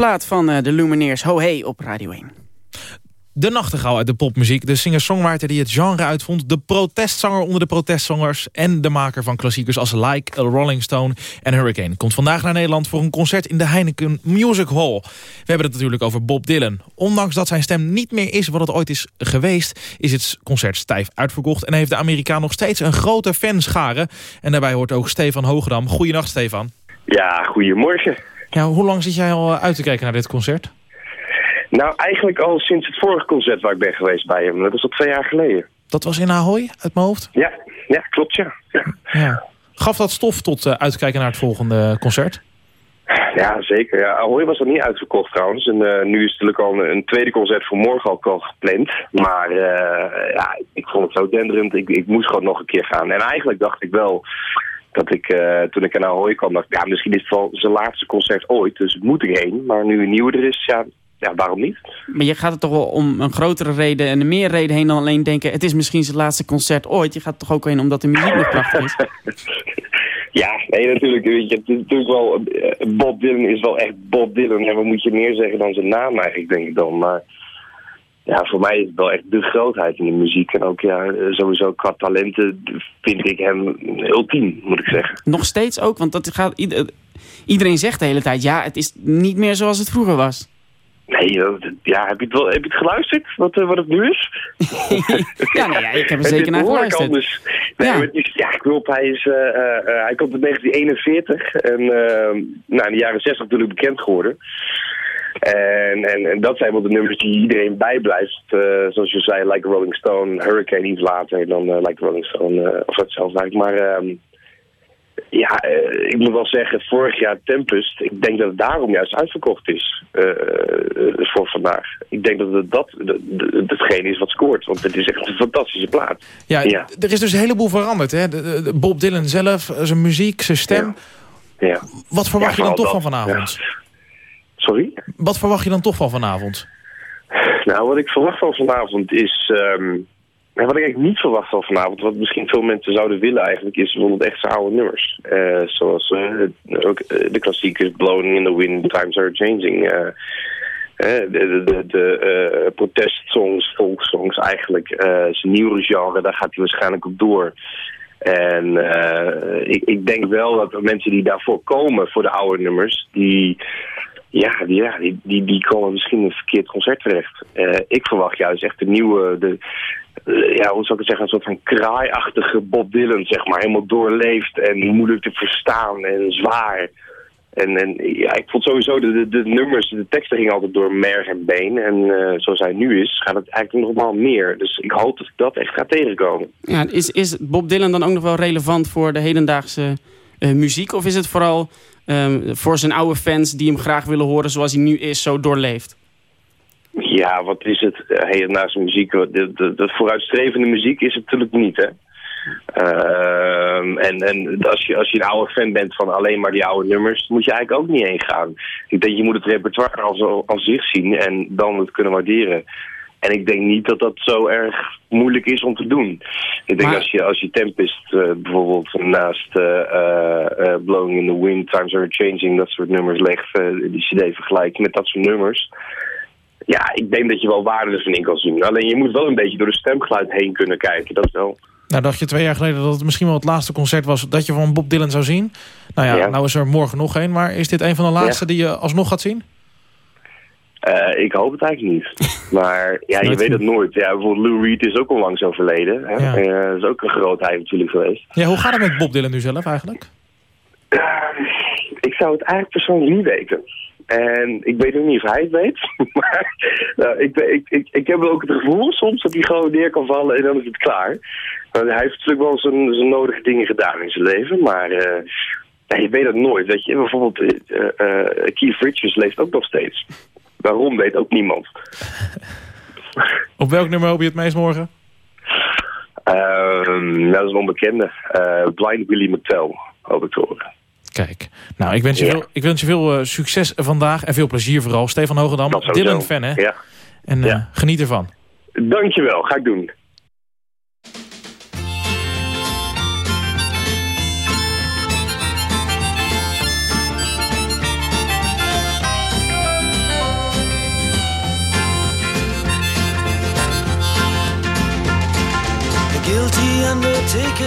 Plaat van eh, de Lumineers, ho hey op Radio 1. De nachtegaal uit de popmuziek. De singer-songwriter die het genre uitvond. De protestzanger onder de protestzangers. En de maker van klassiekers als Like, A Rolling Stone en Hurricane. Komt vandaag naar Nederland voor een concert in de Heineken Music Hall. We hebben het natuurlijk over Bob Dylan. Ondanks dat zijn stem niet meer is wat het ooit is geweest... is het concert stijf uitverkocht. En heeft de Amerikaan nog steeds een grote fanschare. En daarbij hoort ook Stefan Hoogedam. Goedenacht Stefan. Ja, goedemorgen. Ja, hoe lang zit jij al uit te kijken naar dit concert? Nou, eigenlijk al sinds het vorige concert waar ik ben geweest bij hem. Dat is al twee jaar geleden. Dat was in Ahoy, uit mijn hoofd? Ja, ja klopt ja. ja. Ja. Gaf dat stof tot eh, uitkijken naar het volgende concert? Ja, zeker. Ja, Ahoy was nog niet uitverkocht trouwens. En eh, nu is natuurlijk al een, een tweede concert voor morgen ook al gepland. Maar eh, ja, ik vond het zo denderend. Ik, ik moest gewoon nog een keer gaan. En eigenlijk dacht ik wel dat ik, eh, toen ik naar Ahoy kwam, dacht ik, ja, misschien is het wel zijn laatste concert ooit. Dus het moet erheen. Maar nu een nieuwe er is, ja, ja waarom niet? Maar je gaat er toch wel om een grotere reden en een meer reden heen dan alleen denken... het is misschien zijn laatste concert ooit. Je gaat er toch ook heen omdat de muziek nog prachtig is? Ja, nee, natuurlijk. Weet je, het is natuurlijk wel, eh, Bob Dylan is wel echt Bob Dylan. En wat moet je meer zeggen dan zijn naam eigenlijk, denk ik dan. Maar ja, voor mij is het wel echt de grootheid in de muziek. En ook ja, sowieso qua talenten vind ik hem ultiem, moet ik zeggen. Nog steeds ook, want dat gaat, ieder- iedereen zegt de hele tijd... ja, het is niet meer zoals het vroeger was. Nee, ja, heb je het, wel, heb je het geluisterd, wat, eh, wat het nu is? Ja, nee, ja, ik heb er zeker naar geluisterd. anders. Nee, Ja. is, ja, klopt. Hij, is, eh, eh, hij komt in 1941 en eh, nou, in de jaren 60 natuurlijk bekend geworden. En, en, en dat zijn wel de nummers die iedereen bijblijft. Eh, zoals je zei, Like Rolling Stone, Hurricane iets later dan eh, Like Rolling Stone, eh, of hetzelfde eigenlijk. Maar ehm, ja, ik moet wel zeggen, vorig jaar Tempest, ik denk dat het daarom juist uitverkocht is voor vandaag. Ik denk dat het dat hetgene is wat scoort, want het is echt een fantastische plaat. Ja, Ja. er is dus een heleboel veranderd. Hè? De- de- de Bob Dylan zelf, zijn muziek, zijn stem. Ja. Wat verwacht je dan toch vooral van dat, vanavond? Sorry? Wat verwacht je dan toch van vanavond? Nou, wat ik verwacht van vanavond is... ehm, nou, wat ik eigenlijk niet verwacht van vanavond, wat misschien veel mensen zouden willen eigenlijk, is bijvoorbeeld echt zijn oude nummers. Eh, zoals eh, ook eh, de klassiekers Blowing in the Wind, Times Are Changing. de de, de, protestsongs, volkssongs eigenlijk. zijn nieuwe genre, daar gaat hij waarschijnlijk op door. En ik, ik denk wel dat de mensen die daarvoor komen, voor de oude nummers, die, ja, die, ja, die, die, komen misschien een verkeerd concert terecht. Eh, ik verwacht juist echt de nieuwe, de, eh, ja, hoe zou ik het zeggen, een soort van kraaiachtige Bob Dylan, zeg maar. Helemaal doorleefd en moeilijk te verstaan en zwaar. En, en ja, ik vond sowieso de, de, de nummers, de teksten gingen altijd door merg en been. En eh, zoals hij nu is, gaat het eigenlijk nog wel meer. Dus ik hoop dat ik dat echt ga tegenkomen. Ja, is, is Bob Dylan dan ook nog wel relevant voor de hedendaagse muziek? Of is het vooral ehm, voor zijn oude fans die hem graag willen horen zoals hij nu is, zo doorleefd? Ja, wat is het? Uh, hedendaagse muziek, de, de, de vooruitstrevende muziek is het natuurlijk niet, hè? Ehm, en en als, je, als je een oude fan bent van alleen maar die oude nummers, moet je eigenlijk ook niet heen gaan. Ik denk, je moet het repertoire als, als zich zien en dan het kunnen waarderen. En ik denk niet dat dat zo erg moeilijk is om te doen. Ik denk Maar- als je, als je Tempest eh, bijvoorbeeld naast eh, Blowing in the Wind, Times Are Changing, dat soort nummers legt, die cd vergelijkt met dat soort nummers. Ja, ik denk dat je wel waarde ervan in kan zien. Alleen je moet wel een beetje door de stemgeluid heen kunnen kijken, dat wel. Nou, dacht je twee jaar geleden dat het misschien wel het laatste concert was... dat je van Bob Dylan zou zien? Nou ja, Ja. nou is er morgen nog één. Maar is dit een van de laatste die je alsnog gaat zien? Eh, ik hoop het eigenlijk niet. Maar ja, je weet het nooit. Ja, bijvoorbeeld Lou Reed is ook onlangs overleden. Hè? Ja. Eh, dat is ook een grootheid natuurlijk geweest. Ja, hoe gaat het met Bob Dylan nu zelf eigenlijk? Eh, ik zou het eigenlijk persoonlijk niet weten. En ik weet ook niet of hij het weet. Maar nou, ik, ik, ik, ik heb ook het gevoel soms dat hij gewoon neer kan vallen en dan is het klaar. Hij heeft natuurlijk wel zijn, zijn nodige dingen gedaan in zijn leven. Maar ja, je weet het nooit. Weet je, bijvoorbeeld Keith Richards leeft ook nog steeds. Waarom weet ook niemand. Op welk nummer hoop je het meest morgen? Nou, dat is een onbekende. Eh, Blind Willie McTell, hoop ik te horen. Kijk, nou, ik wens je Ja. veel, ik wens je veel eh, succes vandaag en veel plezier vooral. Stefan Hogendam. Dylan-fan, hè? Ja. En eh, geniet ervan. Dankjewel, ga ik doen.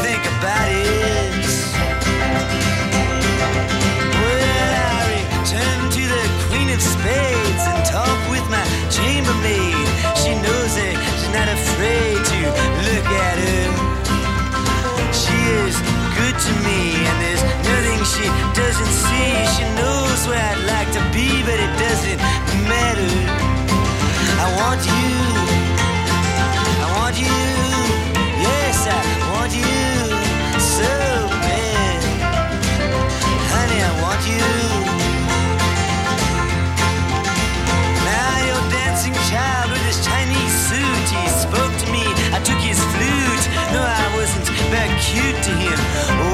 think about it. When I return to the Queen of Spades and talk with my chambermaid, she knows it. She's not afraid to look at her. She is good to me, and there's nothing she doesn't see. She knows where I'd like to be, but it doesn't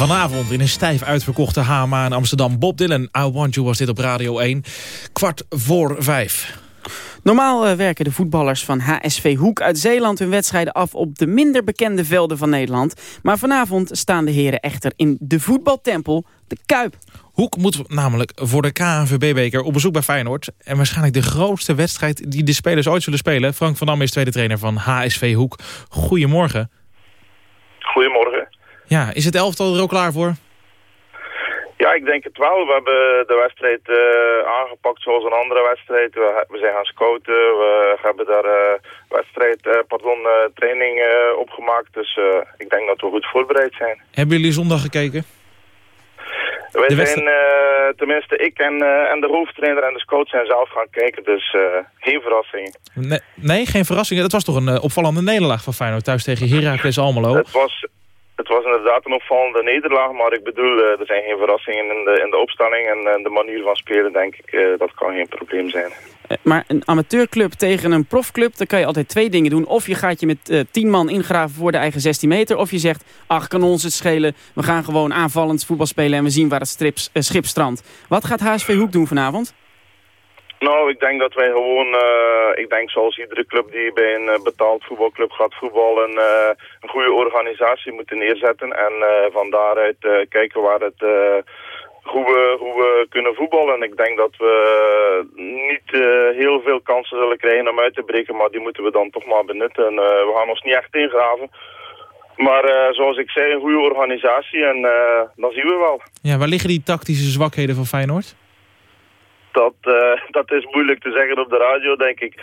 Vanavond in een stijf uitverkochte HMA in Amsterdam. Bob Dylan, I Want You was dit op Radio 1. Kwart voor vijf. Normaal eh, werken de voetballers van HSV Hoek uit Zeeland hun wedstrijden af op de minder bekende velden van Nederland. Maar vanavond staan de heren echter in de voetbaltempel, de Kuip. Hoek moet namelijk voor de KNVB-beker op bezoek bij Feyenoord. En waarschijnlijk de grootste wedstrijd die de spelers ooit zullen spelen. Frank van Dam is tweede trainer van HSV Hoek. Goedemorgen. Ja, is het elftal er ook klaar voor? Ja, ik denk het wel. We hebben de wedstrijd eh, aangepakt zoals een andere wedstrijd. We, we zijn gaan scouten. We hebben daar eh, wedstrijd, eh, pardon, training opgemaakt. Dus ik denk dat we goed voorbereid zijn. Hebben jullie zondag gekeken? De zijn, tenminste ik en, en de hoofdtrainer en de scout zijn zelf gaan kijken. Dus geen verrassing. Nee, nee, geen verrassing. Dat was toch een opvallende nederlaag van Feyenoord thuis tegen Heracles Almelo. Het was, het was inderdaad een opvallende nederlaag. Maar ik bedoel, eh, er zijn geen verrassingen in de, in de opstelling. En eh, de manier van spelen, denk ik, eh, dat kan geen probleem zijn. Maar een amateurclub tegen een profclub, dan kan je altijd twee dingen doen. Of je gaat je met eh, tien man ingraven voor de eigen 16 meter. Of je zegt, ach, kan ons het schelen. We gaan gewoon aanvallend voetbal spelen en we zien waar het strips, schip strandt. Wat gaat HSV Hoek doen vanavond? Nou, ik denk dat wij gewoon, eh, ik denk zoals iedere club die bij een eh, betaald voetbalclub gaat voetballen, eh, een goede organisatie moeten neerzetten. En van daaruit kijken waar het, hoe, we, hoe we kunnen voetballen. En ik denk dat we niet heel veel kansen zullen krijgen om uit te breken, maar die moeten we dan toch maar benutten. En, we gaan ons niet echt ingraven. Maar zoals ik zei, een goede organisatie en eh, dan zien we wel. Ja, waar liggen die tactische zwakheden van Feyenoord? Dat, eh, dat is moeilijk te zeggen op de radio, denk ik.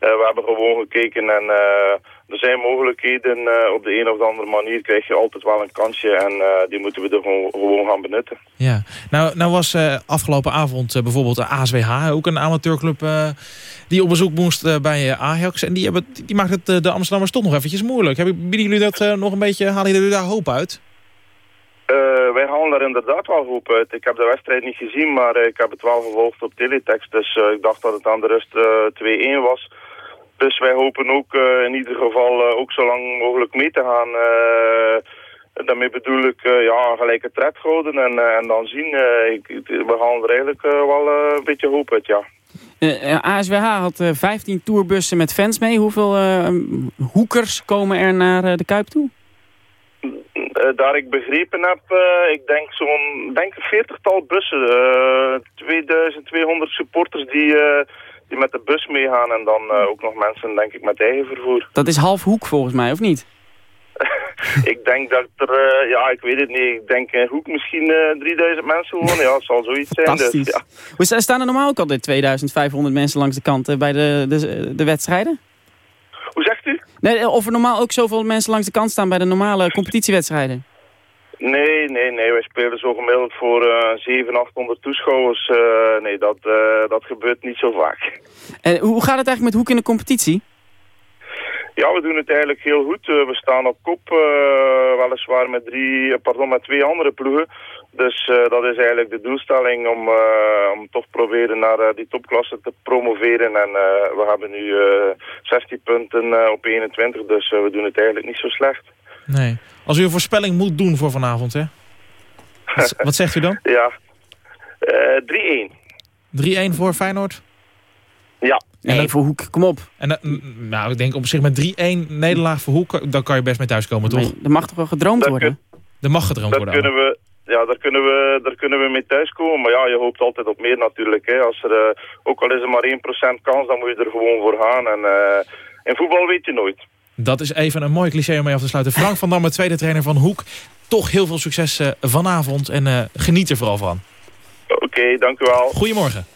Eh, we hebben gewoon gekeken en eh, er zijn mogelijkheden. op de een of andere manier krijg je altijd wel een kansje en die moeten we er gewoon, gewoon gaan benutten. Ja, nou, nou was afgelopen avond bijvoorbeeld de ASWH, ook een amateurclub die op bezoek moest bij Ajax. En die, hebben, die maakt het de Amsterdammers toch nog eventjes moeilijk. Hebben, bieden jullie dat nog een beetje, halen jullie daar hoop uit? Daar inderdaad wel hoop uit. Ik heb de wedstrijd niet gezien, maar eh, ik heb het wel gevolgd op teletext. Dus eh, ik dacht dat het aan de rust eh 2-1 was. Dus wij hopen ook eh, in ieder geval eh, ook zo lang mogelijk mee te gaan. Eh, daarmee bedoel ik eh, ja, gelijke tred houden en, eh, en dan zien. eh, ik, we halen er eigenlijk eh, wel eh, een beetje hoop uit, ja. Eh, eh, ASWH had eh, 15 tourbussen met fans mee. Hoeveel eh, hoekers komen er naar eh, de Kuip toe? Eh, daar ik begrepen heb, eh, ik denk zo'n denk een veertigtal bussen. eh 2200 supporters die, eh, die met de bus meegaan. En dan eh, ook nog mensen, denk ik, met eigen vervoer. Dat is half hoek volgens mij, of niet? ik denk dat er, eh, ja, ik weet het niet. Ik denk in Hoek misschien eh 3000 mensen wonen. Ja, het zal zoiets zijn. Dus, ja. Staan er normaal ook altijd 2500 mensen langs de kant eh, bij de, de, de wedstrijden? Hoe zegt u? Nee, eh, of er normaal ook zoveel mensen langs de kant staan bij de normale competitiewedstrijden? Nee, nee, nee. Wij spelen zo gemiddeld voor eh 700, 800 toeschouwers. Eh, nee, dat, eh, dat gebeurt niet zo vaak. En hoe gaat het eigenlijk met Hoek in de competitie? Ja, we doen het eigenlijk heel goed. We staan op kop, weliswaar met, drie, pardon, met twee andere ploegen. Dus eh, dat is eigenlijk de doelstelling om, eh, om toch proberen naar eh, die topklasse te promoveren. En eh, we hebben nu eh 16 punten eh, op 21, dus eh, we doen het eigenlijk niet zo slecht. Nee. Als u een voorspelling moet doen voor vanavond, hè? Wat, wat zegt u dan? Ja, Eh 3-1. 3-1 voor Feyenoord? Ja. Nee, voor Hoek, kom op. En, dat- mm, nou, ik denk op zich met 3-1 nederlaag voor Hoek, dan kan je best mee thuiskomen, toch? Er mag toch wel gedroomd worden? Er mag gedroomd Daar worden. kunnen we, ja, daar kunnen we, daar kunnen we mee thuiskomen. Maar ja, je hoopt altijd op meer natuurlijk. Hè. Als er, eh, ook al is er maar 1% kans, dan moet je er gewoon voor gaan. En eh, in voetbal weet je nooit. Dat is even een mooi cliché om mee af te sluiten. Frank van Damme, tweede trainer van Hoek. Toch heel veel succes eh, vanavond en geniet er vooral van. Oké, dank u wel. Goedemorgen.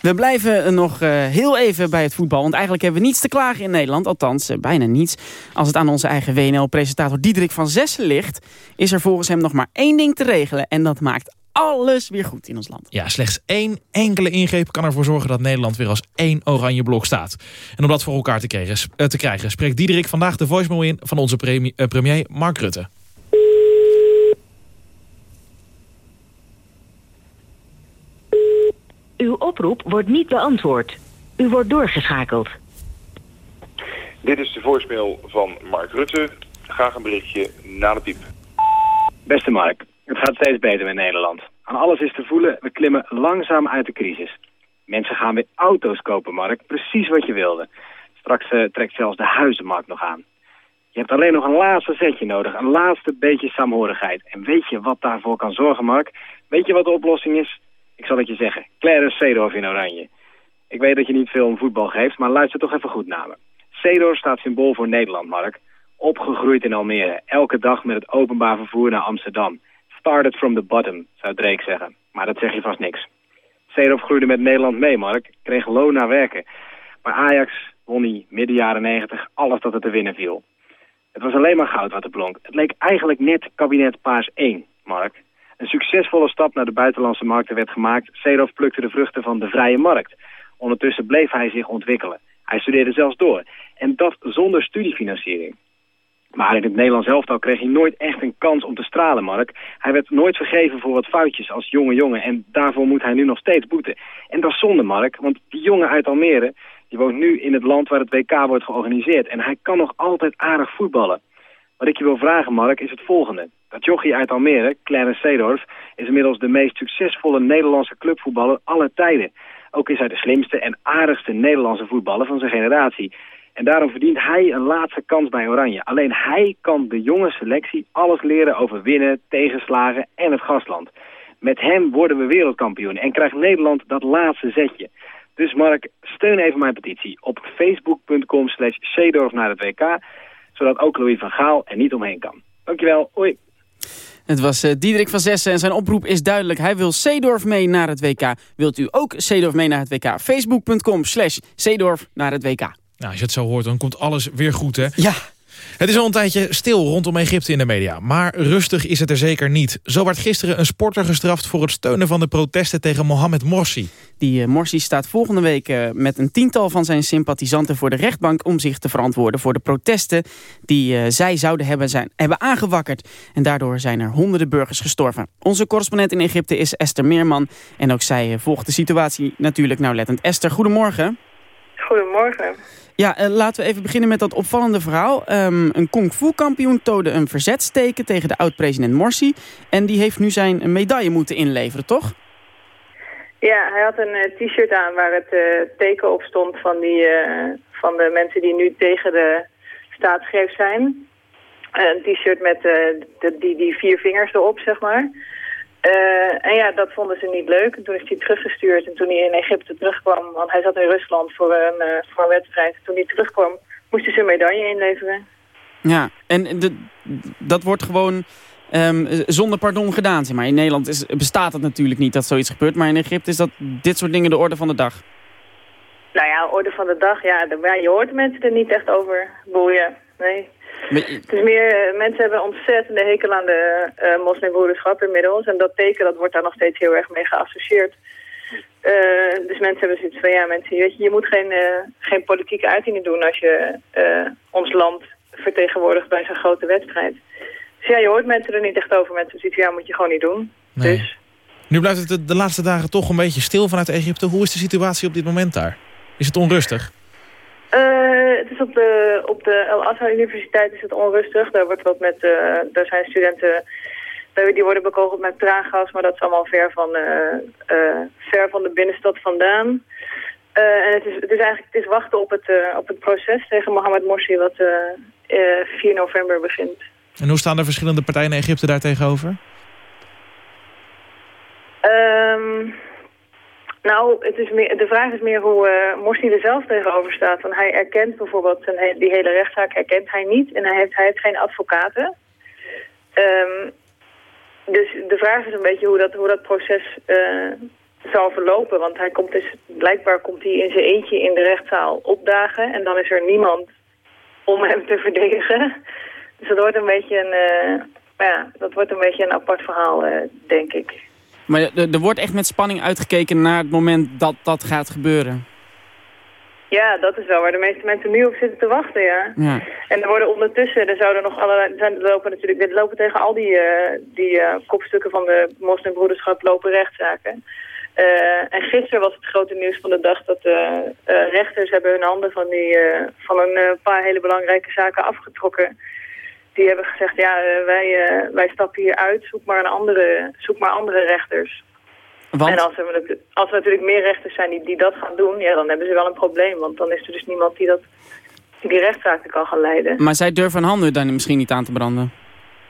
We blijven nog eh, heel even bij het voetbal. Want eigenlijk hebben we niets te klagen in Nederland. Althans, eh, bijna niets. Als het aan onze eigen WNL-presentator Diederik van Zessen ligt... is er volgens hem nog maar één ding te regelen. En dat maakt alles weer goed in ons land. Ja, slechts één enkele ingreep kan ervoor zorgen dat Nederland weer als één oranje blok staat. En om dat voor elkaar te krijgen, eh, te krijgen spreekt Diederik vandaag de voicemail in van onze premie- premier Mark Rutte. Uw oproep wordt niet beantwoord. U wordt doorgeschakeld. Dit is de voicemail van Mark Rutte. Graag een berichtje na de piep. Beste Mark, het gaat steeds beter met Nederland. Aan alles is te voelen, we klimmen langzaam uit de crisis. Mensen gaan weer auto's kopen, Mark. Precies wat je wilde. Straks eh, trekt zelfs de huizenmarkt nog aan. Je hebt alleen nog een laatste zetje nodig. Een laatste beetje saamhorigheid. En weet je wat daarvoor kan zorgen, Mark? Weet je wat de oplossing is? Ik zal het je zeggen. Clarence Seedorf in oranje. Ik weet dat je niet veel om voetbal geeft, maar luister toch even goed naar me. Seedorf staat symbool voor Nederland, Mark. Opgegroeid in Almere. Elke dag met het openbaar vervoer naar Amsterdam. Started from the bottom, zou Drake zeggen. Maar dat zeg je vast niks. Seedorf groeide met Nederland mee, Mark. Kreeg loon naar werken. Maar Ajax won hij midden jaren 90 alles dat er te winnen viel. Het was alleen maar goud wat er blonk. Het leek eigenlijk net kabinet Paas 1, Mark. Een succesvolle stap naar de buitenlandse markten werd gemaakt. Seedorf plukte de vruchten van de vrije markt. Ondertussen bleef hij zich ontwikkelen. Hij studeerde zelfs door. En dat zonder studiefinanciering. Maar in het Nederlands elftal kreeg hij nooit echt een kans om te stralen, Mark. Hij werd nooit vergeven voor wat foutjes als jonge jongen. En daarvoor moet hij nu nog steeds boeten. En dat is zonde, Mark. Want die jongen uit Almere, die woont nu in het land waar het WK wordt georganiseerd. En hij kan nog altijd aardig voetballen. Wat ik je wil vragen, Mark, is het volgende. Dat jochie uit Almere, Clarence Seedorf, is inmiddels de meest succesvolle Nederlandse clubvoetballer aller tijden. Ook is hij de slimste en aardigste Nederlandse voetballer van zijn generatie. En daarom verdient hij een laatste kans bij Oranje. Alleen hij kan de jonge selectie alles leren over winnen, tegenslagen en het gastland. Met hem worden we wereldkampioen en krijgt Nederland dat laatste zetje. Dus Mark, steun even mijn petitie op facebook.com slash naar het WK, zodat ook Louis van Gaal er niet omheen kan. Dankjewel, hoi. Het was eh, Diederik van Zessen en zijn oproep is duidelijk. Hij wil Seedorf mee naar het WK. Wilt u ook Seedorf mee naar het WK? Facebook.com slash Seedorf naar het WK. Nou, als je het zo hoort, dan komt alles weer goed, hè? Ja. Het is al een tijdje stil rondom Egypte in de media. Maar rustig is het er zeker niet. Zo werd gisteren een sporter gestraft voor het steunen van de protesten tegen Mohamed Morsi. Die eh, Morsi staat volgende week eh, met een tiental van zijn sympathisanten voor de rechtbank... om zich te verantwoorden voor de protesten die eh, zij zouden hebben, zijn, hebben aangewakkerd. En daardoor zijn er honderden burgers gestorven. Onze correspondent in Egypte is Esther Meerman. En ook zij volgt de situatie natuurlijk nauwlettend. Esther, goedemorgen. Goedemorgen. Ja, eh, laten we even beginnen met dat opvallende verhaal. Ehm, een kung fu kampioen toonde een verzetsteken tegen de oud-president Morsi. En die heeft nu zijn medaille moeten inleveren, toch? Ja, hij had een eh, t-shirt aan waar het eh, teken op stond van, die, van de mensen die nu tegen de staatsgreep zijn. Een t-shirt met de, die, die vier vingers erop, zeg maar. Eh, en ja, dat vonden ze niet leuk. En toen is hij teruggestuurd. En toen hij in Egypte terugkwam, want hij zat in Rusland voor een, eh, voor een wedstrijd. Toen hij terugkwam, moest hij zijn medaille inleveren. Ja, en de, dat wordt gewoon ehm, zonder pardon gedaan. Zeg maar. In Nederland is, bestaat het natuurlijk niet dat zoiets gebeurt. Maar in Egypte is dat dit soort dingen de orde van de dag. Nou ja, orde van de dag, ja, de, ja, je hoort mensen er niet echt over boeien. Nee. Het is meer, eh, mensen hebben ontzettende hekel aan de eh, moslimbroederschap inmiddels. En dat teken, dat wordt daar nog steeds heel erg mee geassocieerd. Eh, dus mensen hebben zoiets van, ja mensen, weet je, je moet geen, eh, geen politieke uitingen doen als je eh, ons land vertegenwoordigt bij zo'n grote wedstrijd. Dus ja, je hoort mensen er niet echt over. Mensen zoiets van, ja, moet je gewoon niet doen. Nee. Dus Nu blijft het de, de laatste dagen toch een beetje stil vanuit Egypte. Hoe is de situatie op dit moment daar? Is het onrustig? Eh, het is op de, op de El Azhar Universiteit is het onrustig. Daar, wordt wat met, eh, daar zijn studenten die worden bekogeld met traangas, maar dat is allemaal ver van, eh, ver van de binnenstad vandaan. En het is, het is eigenlijk het is wachten op het, op het proces tegen Mohamed Morsi wat eh, eh, 4 november begint. En hoe staan de verschillende partijen in Egypte daar tegenover? Ehm, Nou, het is meer, de vraag is meer hoe uh, Morsi er zelf tegenover staat. Want hij erkent bijvoorbeeld, die hele rechtszaak herkent hij niet. En hij heeft, hij heeft geen advocaten. Um, dus de vraag is een beetje hoe dat, hoe dat proces uh, zal verlopen. Want hij komt dus, blijkbaar komt hij in zijn eentje in de rechtszaal opdagen. En dan is er niemand om hem te verdedigen. Dus dat wordt een beetje een, uh, ja, dat wordt een, beetje een apart verhaal, denk ik. Maar er wordt echt met spanning uitgekeken naar het moment dat dat gaat gebeuren. Ja, dat is wel waar de meeste mensen nu op zitten te wachten, ja. ja. En er worden ondertussen, er zouden nog allerlei, er zijn, lopen natuurlijk, dit lopen tegen al die, uh, die uh, kopstukken van de moslimbroederschap lopen rechtszaken. Uh, en gisteren was het grote nieuws van de dag dat de rechters hebben hun handen van, die, van een paar hele belangrijke zaken afgetrokken. Die hebben gezegd, ja, wij, wij stappen hier uit, zoek maar, een andere, zoek maar andere rechters. Want? En als er, als er natuurlijk meer rechters zijn die, die dat gaan doen, ja, dan hebben ze wel een probleem. Want dan is er dus niemand die, dat, die, die rechtszaken kan gaan leiden. Maar zij durven hun handen dan misschien niet aan te branden?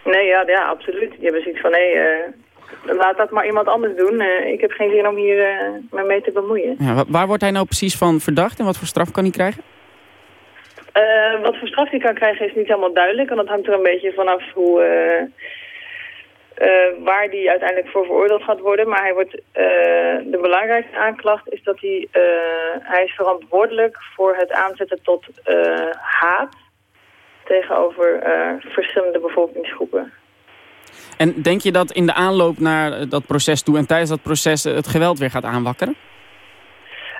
Nee, ja, ja absoluut. Die hebben zoiets van, hé, hey, uh, laat dat maar iemand anders doen. Uh, ik heb geen zin om hier uh, me mee te bemoeien. Ja, waar wordt hij nou precies van verdacht en wat voor straf kan hij krijgen? Wat voor straf hij kan krijgen is niet helemaal duidelijk. En dat hangt er een beetje vanaf hoe uh, waar die uiteindelijk voor veroordeeld gaat worden. Maar hij wordt, de belangrijkste aanklacht is dat hij, hij is verantwoordelijk voor het aanzetten tot haat tegenover verschillende bevolkingsgroepen. En denk je dat in de aanloop naar dat proces toe en tijdens dat proces het geweld weer gaat aanwakkeren?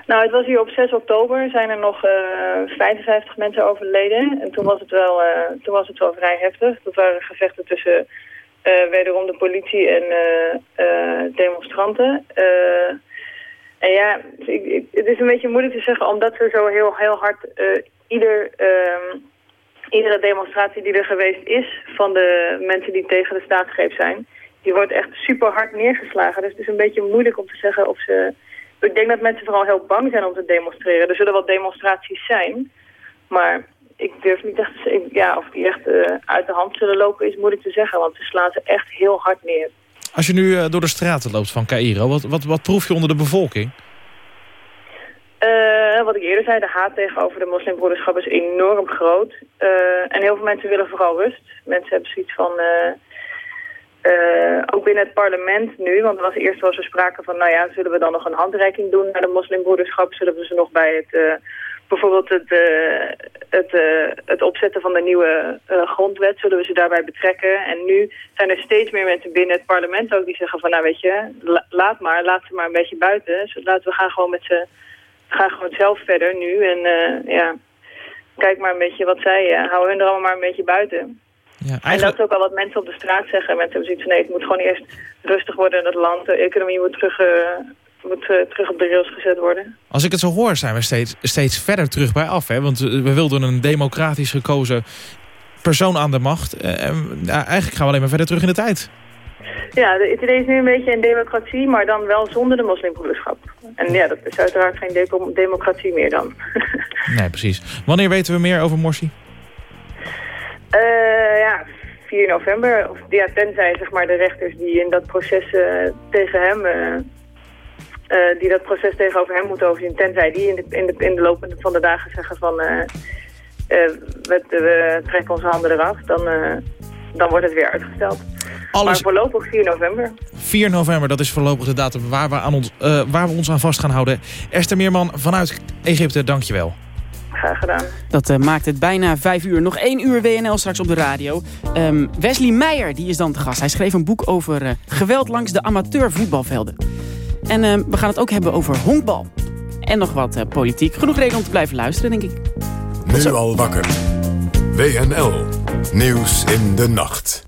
Nou, het was hier op 6 oktober. Zijn er nog 55 mensen overleden. En toen was het wel, toen was het wel vrij heftig. Dat waren gevechten tussen uh, wederom de politie en demonstranten. en ja, het is een beetje moeilijk te zeggen omdat er zo heel, heel hard ieder, ehm, iedere demonstratie die er geweest is van de mensen die tegen de staatsgreep zijn, die wordt echt super hard neergeslagen. Dus het is een beetje moeilijk om te zeggen of ze... Ik denk dat mensen vooral heel bang zijn om te demonstreren. Er zullen wel demonstraties zijn, maar ik durf niet echt te zeggen, ja, of die echt uh, uit de hand zullen lopen is moeilijk te zeggen. Want ze slaan ze echt heel hard neer. Als je nu uh, door de straten loopt van Cairo, wat, wat, wat proef je onder de bevolking? Uh, wat ik eerder zei, de haat tegenover de moslimbroederschap is enorm groot. en heel veel mensen willen vooral rust. Mensen hebben zoiets van... ook binnen het parlement nu, want er was eerst wel zo sprake van... nou ja, zullen we dan nog een handreiking doen naar de moslimbroederschap? Zullen we ze nog bij het bijvoorbeeld het, uh, het, het opzetten van de nieuwe grondwet, zullen we ze daarbij betrekken. En nu zijn er steeds meer mensen binnen het parlement ook die zeggen van, nou weet je, la laat maar, laat ze maar een beetje buiten. Dus laten we gaan gewoon met ze, gaan gewoon zelf verder nu. En ja, kijk maar een beetje wat zij, houden hun er allemaal maar een beetje buiten. Ja, eigenlijk... En dat is ook al wat mensen op de straat zeggen. Mensen hebben zoiets van, nee, het moet gewoon eerst rustig worden in het land. De economie moet terug moet uh, terug op de rails gezet worden. Als ik het zo hoor, zijn we steeds, steeds verder terug bij af. Hè? Want we wilden een democratisch gekozen persoon aan de macht. Uh, eigenlijk gaan we alleen maar verder terug in de tijd. Ja, het idee is nu een beetje een democratie, maar dan wel zonder de moslimbroederschap. En ja, dat is uiteraard geen de democratie meer dan. nee, precies. Wanneer weten we meer over Morsi? Uh, ja, 4 november. Of, ja, tenzij zeg maar, de rechters die in dat proces tegen hem uh, die dat proces tegenover hem moeten overzien. Tenzij die in de, in de, in de loop van de dagen zeggen van... We, we, trekken onze handen eraf. Dan, dan wordt het weer uitgesteld. Alles... Maar voorlopig 4 november. 4 november, dat is voorlopig de datum waar we, aan ons, waar we ons aan vast gaan houden. Esther Meerman vanuit Egypte, dankjewel. Graag gedaan. Dat maakt het bijna vijf uur. Nog één uur WNL straks op de radio. Um, Wesley Meijer, die is dan te gast. Hij schreef een boek over geweld langs de amateurvoetbalvelden. En uh, we gaan het ook hebben over honkbal. En nog wat uh, politiek. Genoeg reden om te blijven luisteren, denk ik. Nu al wakker. WNL. Nieuws in de nacht.